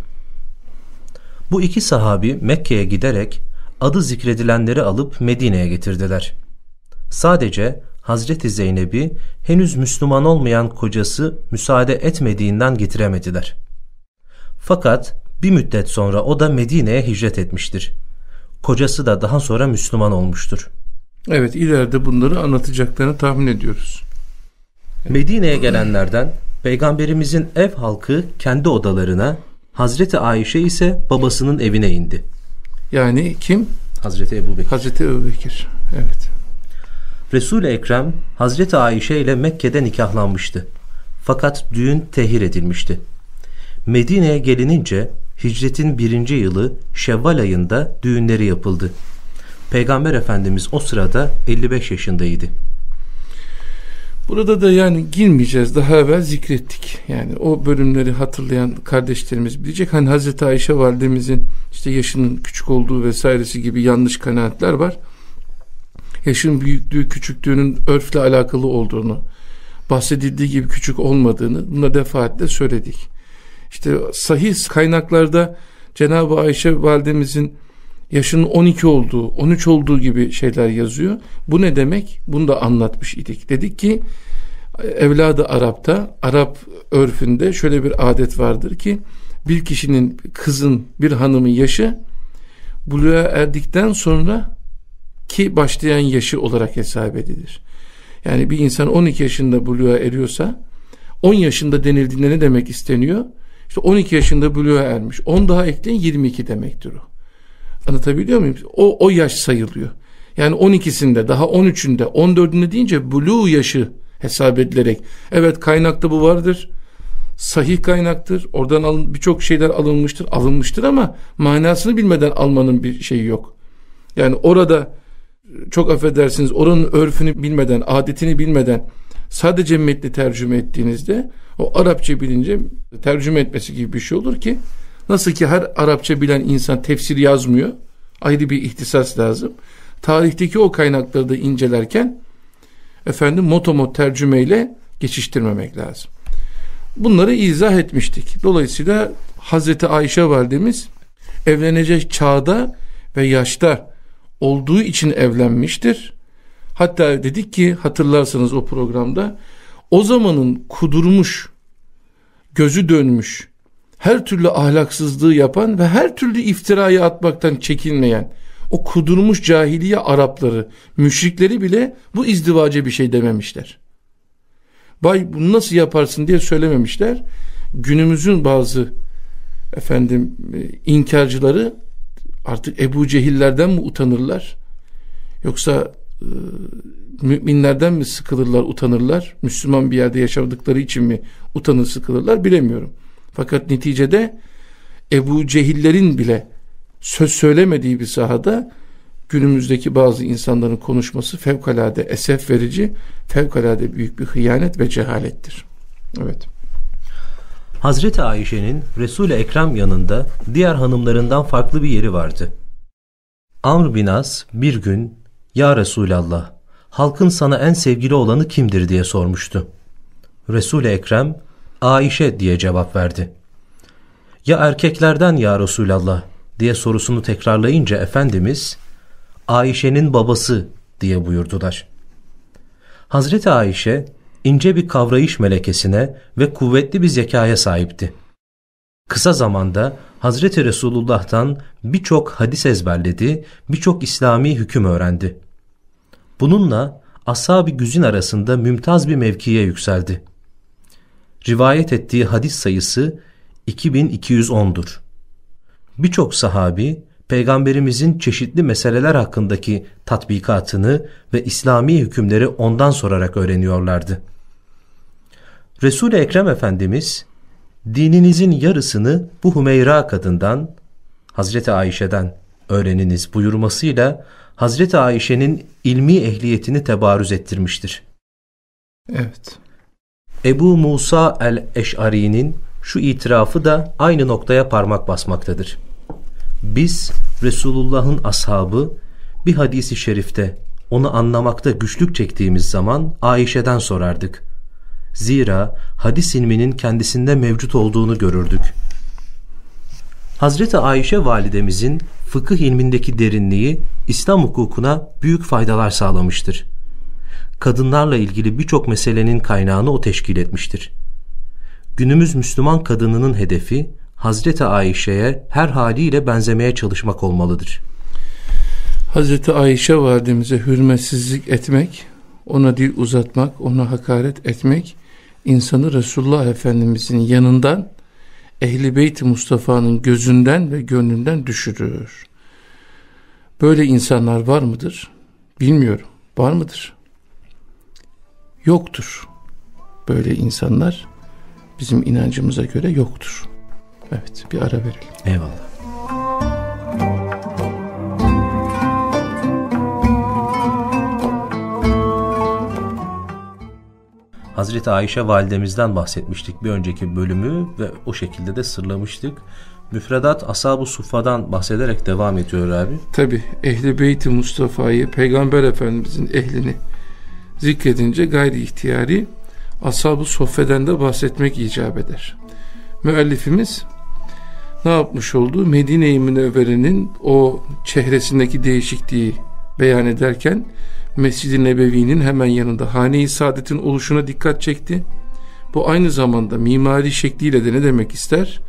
Bu iki sahabi Mekke'ye giderek adı zikredilenleri alıp Medine'ye getirdiler. Sadece Hazreti Zeynep'i henüz Müslüman olmayan kocası müsaade etmediğinden getiremediler. Fakat bir müddet sonra o da Medine'ye hicret etmiştir. Kocası da daha sonra Müslüman olmuştur. Evet ileride bunları anlatacaklarını tahmin ediyoruz. Medine'ye gelenlerden Peygamberimizin ev halkı kendi odalarına, Hazreti Ayşe ise babasının evine indi. Yani kim? Hazreti Ebu Bekir. Hazreti Ebu Bekir. Evet. Resul-i Ekrem Hazreti Ayşe ile Mekke'de nikahlanmıştı. Fakat düğün tehir edilmişti. Medine'ye gelinince hicretin birinci yılı Şevval ayında düğünleri yapıldı. Peygamber Efendimiz o sırada 55 yaşındaydı. Burada da yani girmeyeceğiz. Daha evvel zikrettik. Yani o bölümleri hatırlayan kardeşlerimiz bilecek. Hani Hazreti Ayşe validemizin işte yaşının küçük olduğu vesairesi gibi yanlış kanaatler var. Yaşın büyüklüğü, küçüklüğünün örfle alakalı olduğunu, bahsedildiği gibi küçük olmadığını buna defaatle söyledik. İşte sahih kaynaklarda Cenab-ı Ayşe validemizin yaşının 12 olduğu, 13 olduğu gibi şeyler yazıyor. Bu ne demek? Bunu da anlatmış idik. Dedik ki evladı Arap'ta, Arap örfünde şöyle bir adet vardır ki bir kişinin kızın, bir hanımın yaşı buluğa erdikten sonra ki başlayan yaşı olarak hesap edilir. Yani bir insan 12 yaşında buluğa eriyorsa 10 yaşında denildiğinde ne demek isteniyor? İşte 12 yaşında buluğa ermiş. 10 daha ekleyin 22 demektir o. Anlatabiliyor muyum? O, o yaş sayılıyor. Yani 12'sinde daha 13'ünde 14'ünde deyince bulu yaşı hesap edilerek evet kaynakta bu vardır sahih kaynaktır oradan birçok şeyler alınmıştır alınmıştır ama manasını bilmeden almanın bir şeyi yok yani orada çok affedersiniz oranın örfünü bilmeden adetini bilmeden sadece metni tercüme ettiğinizde o Arapça bilince tercüme etmesi gibi bir şey olur ki nasıl ki her Arapça bilen insan tefsir yazmıyor ayrı bir ihtisas lazım tarihteki o kaynakları da incelerken efendim motomot tercümeyle geçiştirmemek lazım. Bunları izah etmiştik. Dolayısıyla Hazreti Ayşe validemiz evlenecek çağda ve yaşta olduğu için evlenmiştir. Hatta dedik ki hatırlarsanız o programda o zamanın kudurmuş, gözü dönmüş, her türlü ahlaksızlığı yapan ve her türlü iftirayı atmaktan çekinmeyen o kudurmuş cahiliye Arapları, müşrikleri bile bu izdivaca bir şey dememişler. Bay bunu nasıl yaparsın diye söylememişler. Günümüzün bazı efendim e, inkarcıları artık Ebu Cehillerden mi utanırlar? Yoksa e, müminlerden mi sıkılırlar, utanırlar? Müslüman bir yerde yaşadıkları için mi utanır, sıkılırlar bilemiyorum. Fakat neticede Ebu Cehillerin bile söz söylemediği bir sahada günümüzdeki bazı insanların konuşması fevkalade esef verici, fevkalade büyük bir hıyanet ve cehalettir. Evet. Hazreti Ayşe'nin Resul-i Ekrem yanında diğer hanımlarından farklı bir yeri vardı. Amr bin As bir gün Ya Resulallah halkın sana en sevgili olanı kimdir diye sormuştu. Resul-i Ekrem Ayşe diye cevap verdi. Ya erkeklerden ya Resulallah diye sorusunu tekrarlayınca Efendimiz Ayşe'nin babası diye buyurdular. Hazreti Ayşe ince bir kavrayış melekesine ve kuvvetli bir zekaya sahipti. Kısa zamanda Hazreti Resulullah'tan birçok hadis ezberledi, birçok İslami hüküm öğrendi. Bununla ashab-ı güzin arasında mümtaz bir mevkiye yükseldi. Rivayet ettiği hadis sayısı 2210'dur. Birçok sahabi peygamberimizin çeşitli meseleler hakkındaki tatbikatını ve İslami hükümleri ondan sorarak öğreniyorlardı. Resul-i Ekrem Efendimiz dininizin yarısını bu Hümeyra kadından Hazreti Ayşe'den öğreniniz buyurmasıyla Hazreti Ayşe'nin ilmi ehliyetini tebarüz ettirmiştir. Evet. Ebu Musa el-Eş'ari'nin şu itirafı da aynı noktaya parmak basmaktadır. Biz Resulullah'ın ashabı bir hadisi şerifte onu anlamakta güçlük çektiğimiz zaman Ayşe'den sorardık. Zira hadis ilminin kendisinde mevcut olduğunu görürdük. Hazreti Ayşe validemizin fıkıh ilmindeki derinliği İslam hukukuna büyük faydalar sağlamıştır. Kadınlarla ilgili birçok meselenin kaynağını o teşkil etmiştir. Günümüz Müslüman kadınının hedefi Hazreti Ayşe'ye her haliyle benzemeye çalışmak olmalıdır. Hazreti Ayşe validemize hürmetsizlik etmek, ona dil uzatmak, ona hakaret etmek, insanı Resulullah Efendimizin yanından, Ehli Beyt Mustafa'nın gözünden ve gönlünden düşürür. Böyle insanlar var mıdır? Bilmiyorum. Var mıdır? Yoktur. Böyle insanlar bizim inancımıza göre yoktur. Evet bir ara verelim. Eyvallah. Hazreti Ayşe validemizden bahsetmiştik bir önceki bölümü ve o şekilde de sırlamıştık. Müfredat Ashab-ı Suffa'dan bahsederek devam ediyor abi. Tabi Ehli Beyt-i Mustafa'yı Peygamber Efendimizin ehlini zikredince gayri ihtiyari Ashab-ı Soffe'den de bahsetmek icap eder. Müellifimiz ne yapmış oldu? Medine-i Münevvere'nin o çehresindeki değişikliği beyan ederken Mescid-i Nebevi'nin hemen yanında Hane-i Saadet'in oluşuna dikkat çekti. Bu aynı zamanda mimari şekliyle de ne demek ister?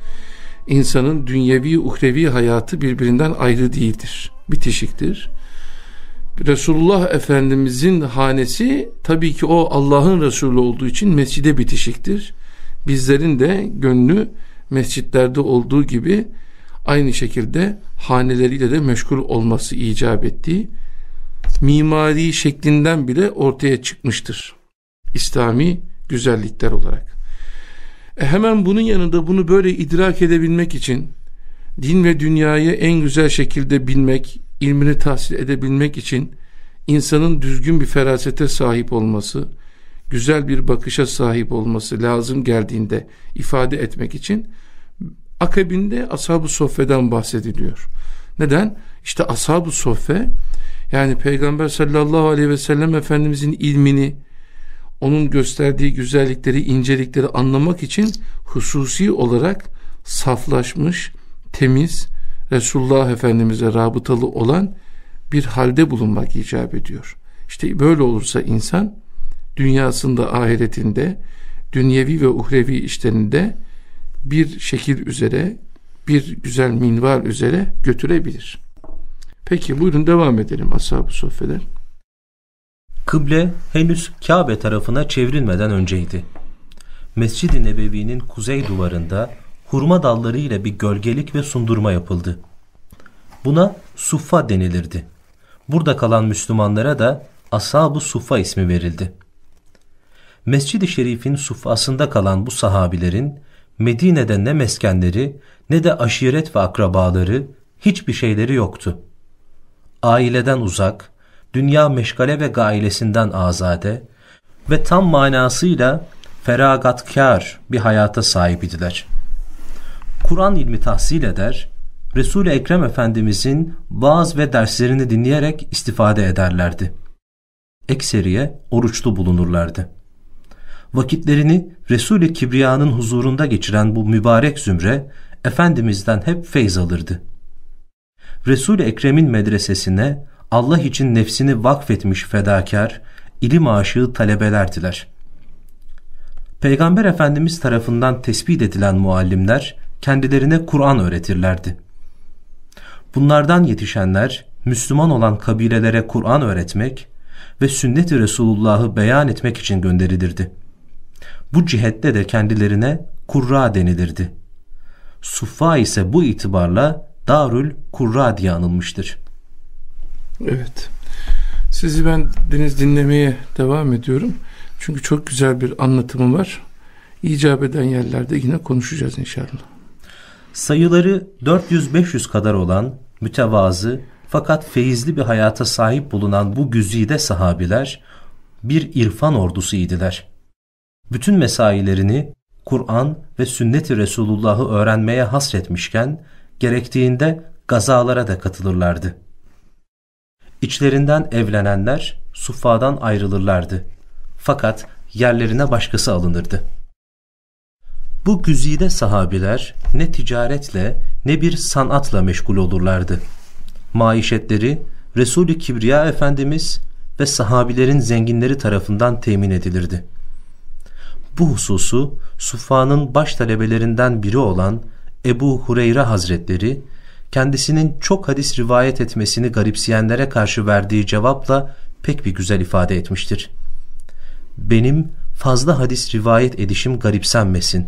İnsanın dünyevi uhrevi hayatı birbirinden ayrı değildir. Bitişiktir. Resulullah Efendimizin hanesi tabii ki o Allah'ın Resulü olduğu için mescide bitişiktir. Bizlerin de gönlü mescitlerde olduğu gibi aynı şekilde haneleriyle de meşgul olması icap ettiği mimari şeklinden bile ortaya çıkmıştır. İslami güzellikler olarak. E hemen bunun yanında bunu böyle idrak edebilmek için din ve dünyayı en güzel şekilde bilmek, ilmini tahsil edebilmek için insanın düzgün bir ferasete sahip olması, güzel bir bakışa sahip olması lazım geldiğinde ifade etmek için akabinde ashab-ı soffeden bahsediliyor. Neden? İşte ashab-ı soffe yani Peygamber sallallahu aleyhi ve sellem Efendimizin ilmini, onun gösterdiği güzellikleri, incelikleri anlamak için hususi olarak saflaşmış, temiz, Resulullah Efendimiz'e rabıtalı olan bir halde bulunmak icap ediyor. İşte böyle olursa insan dünyasında, ahiretinde, dünyevi ve uhrevi işlerinde bir şekil üzere, bir güzel minval üzere götürebilir. Peki buyurun devam edelim ashab-ı sohbeden. Kıble henüz Kabe tarafına çevrilmeden önceydi. Mescid-i Nebevi'nin kuzey duvarında hurma dalları ile bir gölgelik ve sundurma yapıldı. Buna suffa denilirdi. Burada kalan Müslümanlara da Ashab-ı Suffa ismi verildi. Mescid-i Şerif'in suffasında kalan bu sahabilerin Medine'de ne meskenleri ne de aşiret ve akrabaları hiçbir şeyleri yoktu. Aileden uzak, dünya meşgale ve gailesinden azade ve tam manasıyla feragatkar bir hayata sahip idiler. Kur'an ilmi tahsil eder, Resul-i Ekrem Efendimizin vaaz ve derslerini dinleyerek istifade ederlerdi. Ekseriye oruçlu bulunurlardı. Vakitlerini Resul-i Kibriya'nın huzurunda geçiren bu mübarek zümre, Efendimiz'den hep feyz alırdı. Resul-i Ekrem'in medresesine Allah için nefsini vakfetmiş fedakar, ilim aşığı talebelerdiler. Peygamber Efendimiz tarafından tespit edilen muallimler kendilerine Kur'an öğretirlerdi. Bunlardan yetişenler Müslüman olan kabilelere Kur'an öğretmek ve sünnet-i Resulullah'ı beyan etmek için gönderilirdi. Bu cihette de kendilerine kurra denilirdi. Suffa ise bu itibarla Darül Kurra diye anılmıştır. Evet. Sizi ben Deniz dinlemeye devam ediyorum. Çünkü çok güzel bir anlatımı var. İcap eden yerlerde yine konuşacağız inşallah. Sayıları 400-500 kadar olan mütevazı fakat feyizli bir hayata sahip bulunan bu güzide sahabiler bir irfan ordusu idiler. Bütün mesailerini Kur'an ve sünnet-i Resulullah'ı öğrenmeye hasretmişken gerektiğinde gazalara da katılırlardı. İçlerinden evlenenler suffadan ayrılırlardı. Fakat yerlerine başkası alınırdı. Bu güzide sahabiler ne ticaretle ne bir sanatla meşgul olurlardı. Maişetleri Resul-i Kibriya Efendimiz ve sahabilerin zenginleri tarafından temin edilirdi. Bu hususu Suffa'nın baş talebelerinden biri olan Ebu Hureyre Hazretleri kendisinin çok hadis rivayet etmesini garipseyenlere karşı verdiği cevapla pek bir güzel ifade etmiştir. Benim fazla hadis rivayet edişim garipsenmesin.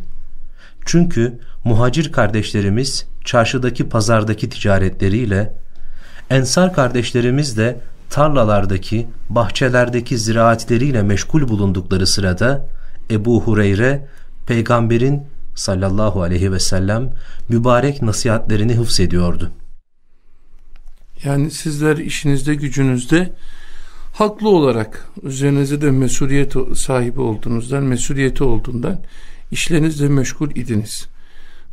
Çünkü muhacir kardeşlerimiz çarşıdaki pazardaki ticaretleriyle, ensar kardeşlerimiz de tarlalardaki, bahçelerdeki ziraatleriyle meşgul bulundukları sırada Ebu Hureyre, peygamberin sallallahu aleyhi ve sellem mübarek nasihatlerini hıfzediyordu. Yani sizler işinizde gücünüzde haklı olarak üzerinize de mesuliyet sahibi olduğunuzdan, mesuliyeti olduğundan işlerinizle meşgul idiniz.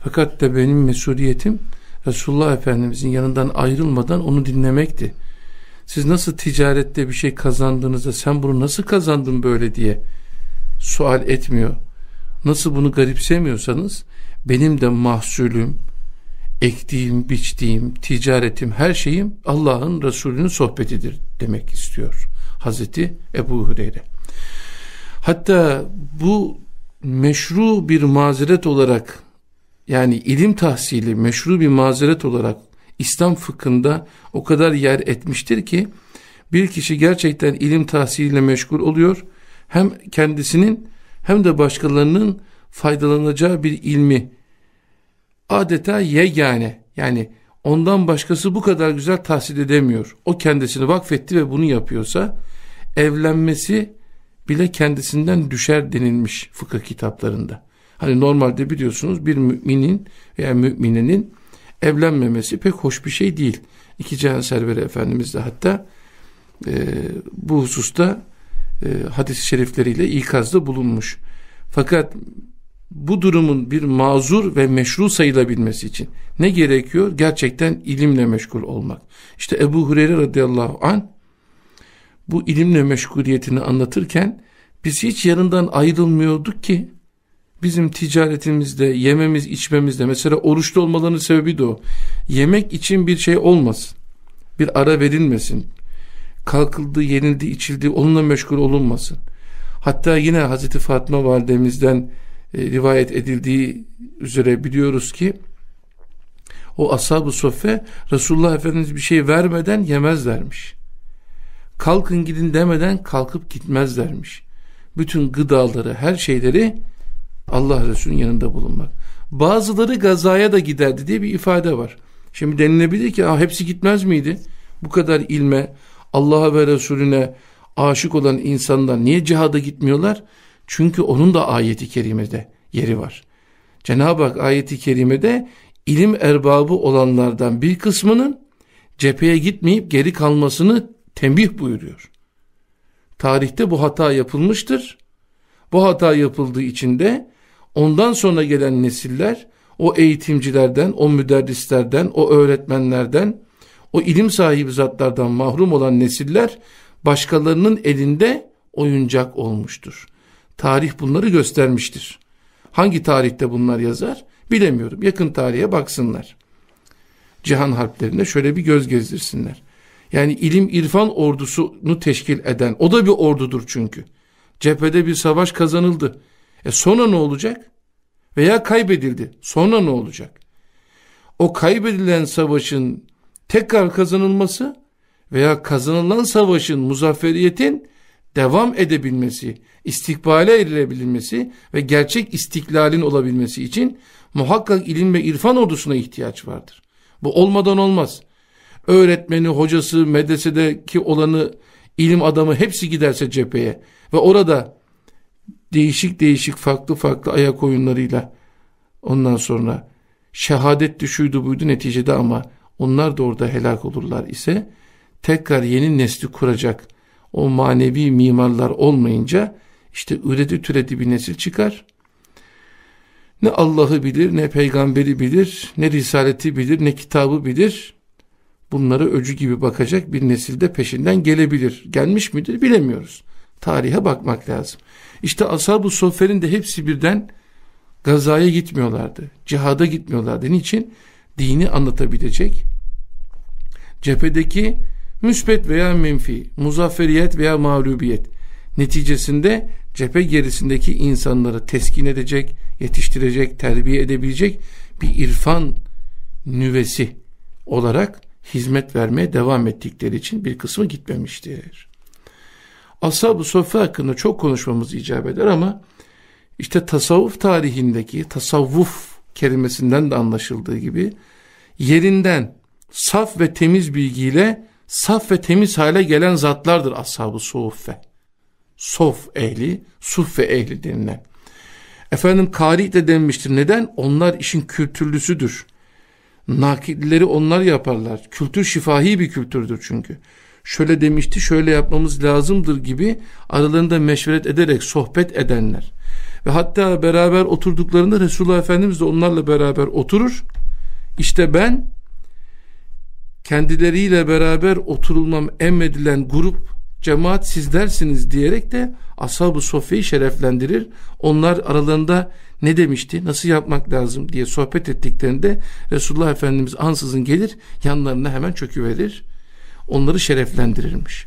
Fakat da benim mesuliyetim Resulullah Efendimizin yanından ayrılmadan onu dinlemekti. Siz nasıl ticarette bir şey kazandığınızda sen bunu nasıl kazandın böyle diye sual etmiyor. Nasıl bunu garipsemiyorsanız benim de mahsulüm, ektiğim, biçtiğim, ticaretim, her şeyim Allah'ın Resulü'nün sohbetidir demek istiyor Hazreti Ebu Hureyre. Hatta bu meşru bir mazeret olarak yani ilim tahsili meşru bir mazeret olarak İslam fıkhında o kadar yer etmiştir ki bir kişi gerçekten ilim tahsiliyle meşgul oluyor hem kendisinin hem de başkalarının faydalanacağı bir ilmi adeta yegane yani ondan başkası bu kadar güzel tahsil edemiyor. O kendisini vakfetti ve bunu yapıyorsa evlenmesi bile kendisinden düşer denilmiş fıkıh kitaplarında. Hani normalde biliyorsunuz bir müminin veya müminenin evlenmemesi pek hoş bir şey değil. İki Cihan Serveri Efendimiz de hatta e, bu hususta e, hadis-i şerifleriyle ikazda bulunmuş. Fakat bu durumun bir mazur ve meşru sayılabilmesi için ne gerekiyor? Gerçekten ilimle meşgul olmak. İşte Ebu Hureyre radıyallahu an bu ilimle meşguliyetini anlatırken biz hiç yanından ayrılmıyorduk ki bizim ticaretimizde, yememiz, içmemizde mesela oruçlu olmalarının sebebi de o. Yemek için bir şey olmasın. Bir ara verilmesin. Kalkıldı, yenildi, içildi onunla meşgul olunmasın. Hatta yine Hazreti Fatma validemizden e, rivayet edildiği üzere biliyoruz ki o ashab-ı soffe Resulullah Efendimiz bir şey vermeden yemezlermiş. Kalkın gidin demeden kalkıp gitmezlermiş. Bütün gıdaları, her şeyleri Allah Resulü'nün yanında bulunmak. Bazıları gazaya da giderdi diye bir ifade var. Şimdi denilebilir ki hepsi gitmez miydi? Bu kadar ilme, Allah'a ve Resulüne aşık olan insanlar niye cihada gitmiyorlar? Çünkü onun da ayeti kerimede yeri var. Cenab-ı Hak ayeti kerimede ilim erbabı olanlardan bir kısmının cepheye gitmeyip geri kalmasını tembih buyuruyor. Tarihte bu hata yapılmıştır. Bu hata yapıldığı için de ondan sonra gelen nesiller o eğitimcilerden, o müderrislerden, o öğretmenlerden, o ilim sahibi zatlardan mahrum olan nesiller başkalarının elinde oyuncak olmuştur. Tarih bunları göstermiştir. Hangi tarihte bunlar yazar? Bilemiyorum. Yakın tarihe baksınlar. Cihan harplerinde şöyle bir göz gezdirsinler. Yani ilim irfan ordusunu teşkil eden, o da bir ordudur çünkü. Cephede bir savaş kazanıldı. E sonra ne olacak? Veya kaybedildi. Sonra ne olacak? O kaybedilen savaşın tekrar kazanılması veya kazanılan savaşın, muzafferiyetin devam edebilmesi, istikbale erilebilmesi ve gerçek istiklalin olabilmesi için muhakkak ilim ve irfan ordusuna ihtiyaç vardır. Bu olmadan olmaz. Öğretmeni, hocası, medresedeki olanı, ilim adamı hepsi giderse cepheye ve orada değişik değişik farklı farklı ayak oyunlarıyla ondan sonra şehadet düşüydü buydu neticede ama onlar da orada helak olurlar ise tekrar yeni nesli kuracak o manevi mimarlar olmayınca işte üredi türedi bir nesil çıkar. Ne Allah'ı bilir, ne peygamberi bilir, ne risaleti bilir, ne kitabı bilir. Bunlara öcü gibi bakacak bir nesilde peşinden gelebilir. Gelmiş midir bilemiyoruz. Tarihe bakmak lazım. İşte ashab-ı sofferin de hepsi birden gazaya gitmiyorlardı. Cihada gitmiyorlardı. Niçin? Dini anlatabilecek. Cephedeki müsbet veya menfi, muzafferiyet veya mağlubiyet neticesinde cephe gerisindeki insanları teskin edecek, yetiştirecek, terbiye edebilecek bir irfan nüvesi olarak hizmet vermeye devam ettikleri için bir kısmı gitmemiştir. Ashab-ı Sofya hakkında çok konuşmamız icap eder ama işte tasavvuf tarihindeki tasavvuf kelimesinden de anlaşıldığı gibi yerinden saf ve temiz bilgiyle saf ve temiz hale gelen zatlardır ashab-ı suffe. Sof ehli, suffe ehli denilen. Efendim kari de denmiştir. Neden? Onlar işin kültürlüsüdür. Nakilleri onlar yaparlar. Kültür şifahi bir kültürdür çünkü. Şöyle demişti, şöyle yapmamız lazımdır gibi aralarında meşveret ederek sohbet edenler. Ve hatta beraber oturduklarında Resulullah Efendimiz de onlarla beraber oturur. İşte ben kendileriyle beraber oturulmam emredilen grup cemaat sizlersiniz diyerek de ashab-ı sofyayı şereflendirir. Onlar aralarında ne demişti, nasıl yapmak lazım diye sohbet ettiklerinde Resulullah Efendimiz ansızın gelir, yanlarına hemen çöküverir. Onları şereflendirirmiş.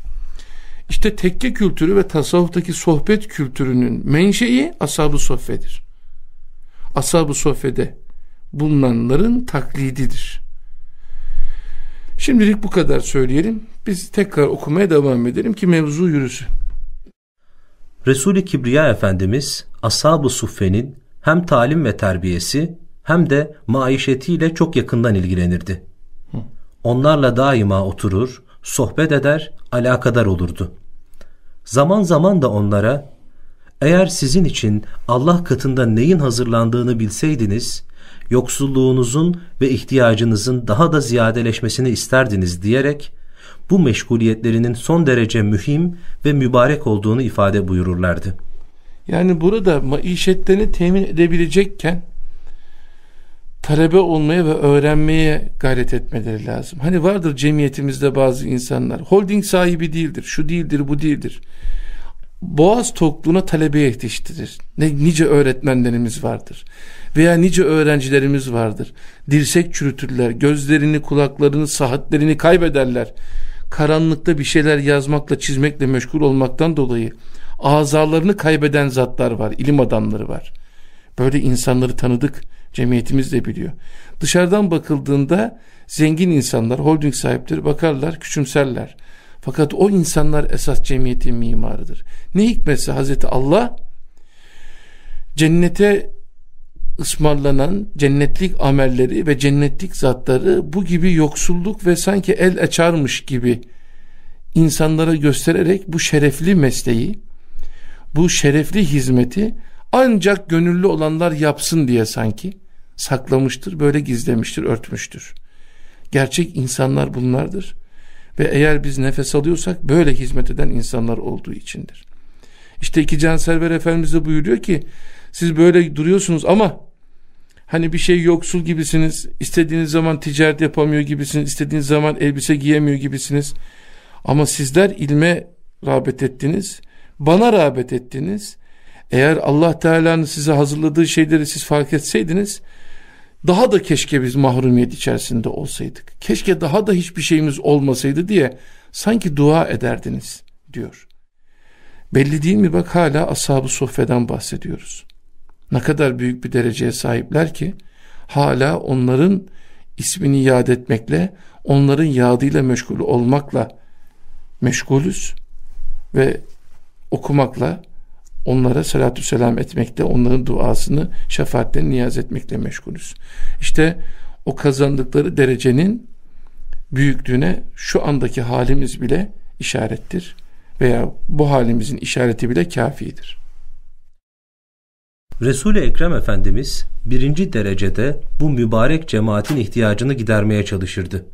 İşte tekke kültürü ve tasavvuftaki sohbet kültürünün menşei ashab-ı sohfedir. Ashab-ı sohfede bulunanların taklididir. Şimdilik bu kadar söyleyelim. Biz tekrar okumaya devam edelim ki mevzu yürüsün. Resul-i Kibriya Efendimiz Ashab-ı Suffe'nin hem talim ve terbiyesi hem de maişetiyle çok yakından ilgilenirdi. Onlarla daima oturur, sohbet eder, alakadar olurdu. Zaman zaman da onlara, eğer sizin için Allah katında neyin hazırlandığını bilseydiniz, yoksulluğunuzun ve ihtiyacınızın daha da ziyadeleşmesini isterdiniz diyerek, bu meşguliyetlerinin son derece mühim ve mübarek olduğunu ifade buyururlardı. Yani burada maişetlerini temin edebilecekken talebe olmaya ve öğrenmeye gayret etmeleri lazım. Hani vardır cemiyetimizde bazı insanlar holding sahibi değildir, şu değildir, bu değildir. Boğaz tokluğuna talebe yetiştirir. Ne nice öğretmenlerimiz vardır. Veya nice öğrencilerimiz vardır. Dirsek çürütürler, gözlerini, kulaklarını, saatlerini kaybederler. Karanlıkta bir şeyler yazmakla, çizmekle meşgul olmaktan dolayı azalarını kaybeden zatlar var, ilim adamları var. Böyle insanları tanıdık, cemiyetimiz de biliyor. Dışarıdan bakıldığında zengin insanlar, holding sahipleri bakarlar, küçümserler. Fakat o insanlar esas cemiyetin mimarıdır. Ne hikmetse Hazreti Allah cennete ısmarlanan cennetlik amelleri ve cennetlik zatları bu gibi yoksulluk ve sanki el açarmış gibi insanlara göstererek bu şerefli mesleği bu şerefli hizmeti ancak gönüllü olanlar yapsın diye sanki saklamıştır, böyle gizlemiştir, örtmüştür. Gerçek insanlar bunlardır. Ve eğer biz nefes alıyorsak böyle hizmet eden insanlar olduğu içindir. İşte iki canserver Efendimiz de buyuruyor ki siz böyle duruyorsunuz ama hani bir şey yoksul gibisiniz, istediğiniz zaman ticaret yapamıyor gibisiniz, istediğiniz zaman elbise giyemiyor gibisiniz. Ama sizler ilme rağbet ettiniz bana rağbet ettiniz. Eğer Allah Teala'nın size hazırladığı şeyleri siz fark etseydiniz daha da keşke biz mahrumiyet içerisinde olsaydık. Keşke daha da hiçbir şeyimiz olmasaydı diye sanki dua ederdiniz diyor. Belli değil mi bak hala ashab-ı sohfeden bahsediyoruz. Ne kadar büyük bir dereceye sahipler ki hala onların ismini yad etmekle, onların yadıyla meşgul olmakla meşgulüz ve okumakla onlara salatü selam etmekte, onların duasını, şefaatlerini niyaz etmekle meşgulüz. İşte o kazandıkları derecenin büyüklüğüne şu andaki halimiz bile işarettir veya bu halimizin işareti bile kafidir. Resul-i Ekrem Efendimiz birinci derecede bu mübarek cemaatin ihtiyacını gidermeye çalışırdı.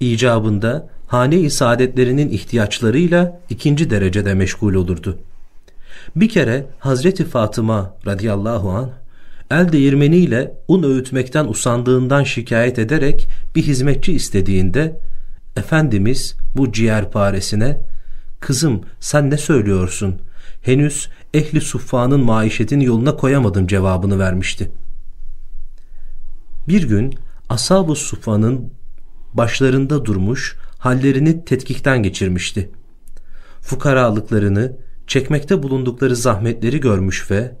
İcabında hane-i saadetlerinin ihtiyaçlarıyla ikinci derecede meşgul olurdu. Bir kere Hazreti Fatıma radıyallahu an el değirmeniyle un öğütmekten usandığından şikayet ederek bir hizmetçi istediğinde Efendimiz bu ciğerparesine kızım sen ne söylüyorsun henüz ehli suffanın maişetin yoluna koyamadım cevabını vermişti. Bir gün ashab-ı suffanın başlarında durmuş hallerini tetkikten geçirmişti. Fukaralıklarını, çekmekte bulundukları zahmetleri görmüş ve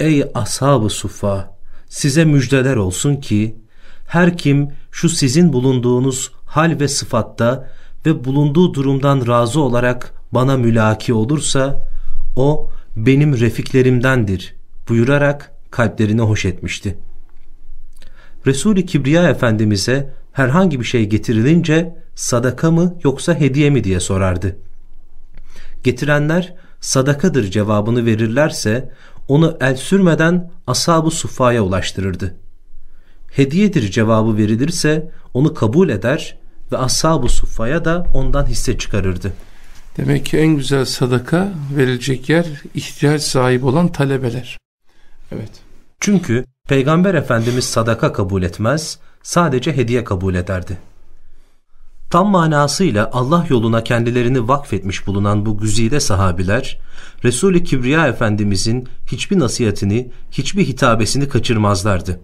Ey ashab-ı suffa! Size müjdeler olsun ki her kim şu sizin bulunduğunuz hal ve sıfatta ve bulunduğu durumdan razı olarak bana mülaki olursa o benim refiklerimdendir buyurarak kalplerini hoş etmişti. Resul-i Kibriya Efendimiz'e herhangi bir şey getirilince sadaka mı yoksa hediye mi diye sorardı. Getirenler sadakadır cevabını verirlerse onu el sürmeden ashab-ı suffaya ulaştırırdı. Hediyedir cevabı verilirse onu kabul eder ve ashab-ı suffaya da ondan hisse çıkarırdı. Demek ki en güzel sadaka verilecek yer ihtiyaç sahibi olan talebeler. Evet. Çünkü Peygamber Efendimiz sadaka kabul etmez, sadece hediye kabul ederdi. Tam manasıyla Allah yoluna kendilerini vakfetmiş bulunan bu güzide sahabiler, Resul-i Kibriya Efendimizin hiçbir nasihatini, hiçbir hitabesini kaçırmazlardı.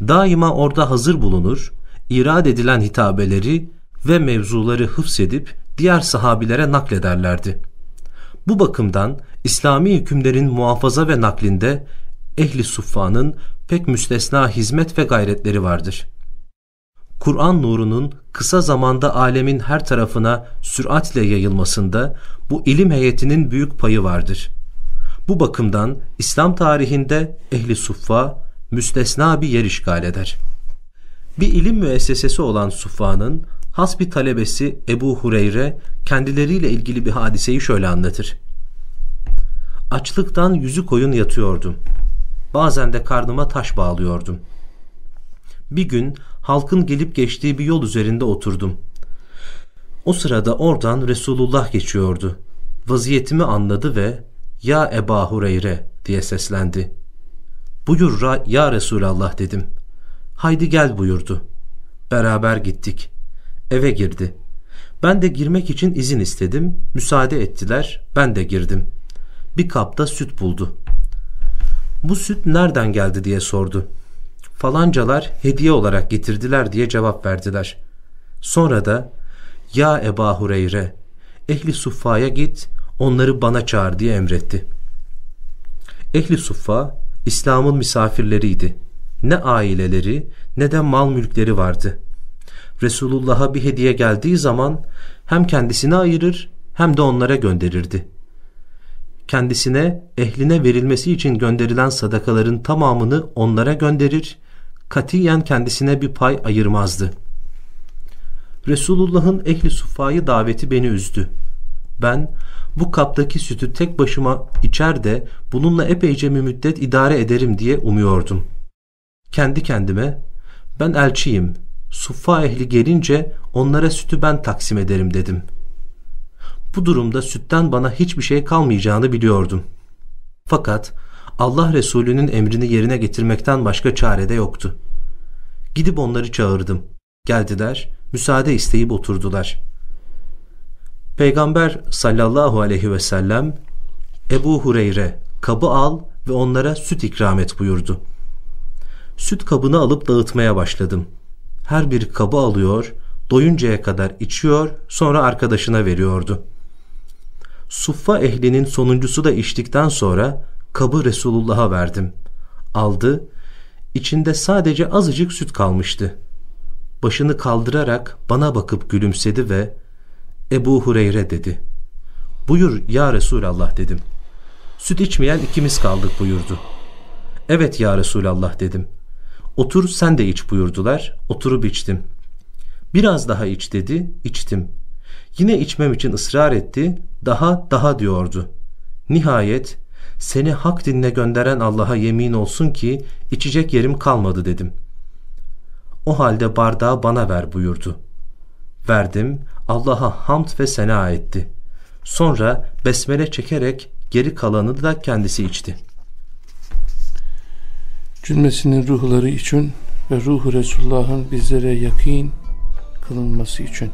Daima orada hazır bulunur, irad edilen hitabeleri ve mevzuları hıfsedip diğer sahabilere naklederlerdi. Bu bakımdan İslami hükümlerin muhafaza ve naklinde ehli suffanın pek müstesna hizmet ve gayretleri vardır. Kur'an nurunun kısa zamanda alemin her tarafına süratle yayılmasında bu ilim heyetinin büyük payı vardır. Bu bakımdan İslam tarihinde ehli suffa müstesna bir yer işgal eder. Bir ilim müessesesi olan Sufa'nın has bir talebesi Ebu Hureyre kendileriyle ilgili bir hadiseyi şöyle anlatır. Açlıktan yüzü koyun yatıyordum. Bazen de karnıma taş bağlıyordum. Bir gün halkın gelip geçtiği bir yol üzerinde oturdum. O sırada oradan Resulullah geçiyordu. Vaziyetimi anladı ve ''Ya Eba Hureyre'' diye seslendi. ''Buyur ya Resulallah'' dedim. ''Haydi gel'' buyurdu. Beraber gittik. Eve girdi. Ben de girmek için izin istedim. Müsaade ettiler. Ben de girdim. Bir kapta süt buldu. Bu süt nereden geldi diye sordu. Falancalar hediye olarak getirdiler diye cevap verdiler. Sonra da ya Eba Hureyre ehli suffaya git onları bana çağır diye emretti. Ehli suffa İslam'ın misafirleriydi. Ne aileleri ne de mal mülkleri vardı. Resulullah'a bir hediye geldiği zaman hem kendisine ayırır hem de onlara gönderirdi. Kendisine ehline verilmesi için gönderilen sadakaların tamamını onlara gönderir, katiyen kendisine bir pay ayırmazdı. Resulullah'ın ehli sufayı daveti beni üzdü. Ben bu kaptaki sütü tek başıma içer de bununla epeyce bir müddet idare ederim diye umuyordum. Kendi kendime ben elçiyim, suffa ehli gelince onlara sütü ben taksim ederim dedim. Bu durumda sütten bana hiçbir şey kalmayacağını biliyordum. Fakat Allah Resulü'nün emrini yerine getirmekten başka çare de yoktu. Gidip onları çağırdım. Geldiler, müsaade isteyip oturdular. Peygamber sallallahu aleyhi ve sellem Ebu Hureyre kabı al ve onlara süt ikram et buyurdu. Süt kabını alıp dağıtmaya başladım. Her bir kabı alıyor, doyuncaya kadar içiyor, sonra arkadaşına veriyordu. Suffa ehlinin sonuncusu da içtikten sonra kabı Resulullah'a verdim. Aldı, içinde sadece azıcık süt kalmıştı. Başını kaldırarak bana bakıp gülümsedi ve Ebu Hureyre dedi. Buyur ya Resulallah dedim. Süt içmeyen ikimiz kaldık buyurdu. Evet ya Resulallah dedim. Otur sen de iç buyurdular. Oturup içtim. Biraz daha iç dedi. içtim. Yine içmem için ısrar etti. Daha daha diyordu. Nihayet seni hak dinine gönderen Allah'a yemin olsun ki içecek yerim kalmadı dedim. O halde bardağı bana ver buyurdu. Verdim, Allah'a hamd ve sena etti. Sonra besmele çekerek geri kalanı da kendisi içti. Cümlesinin ruhları için ve ruhu Resulullah'ın bizlere yakın kılınması için.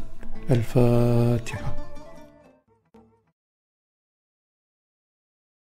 El Fatiha.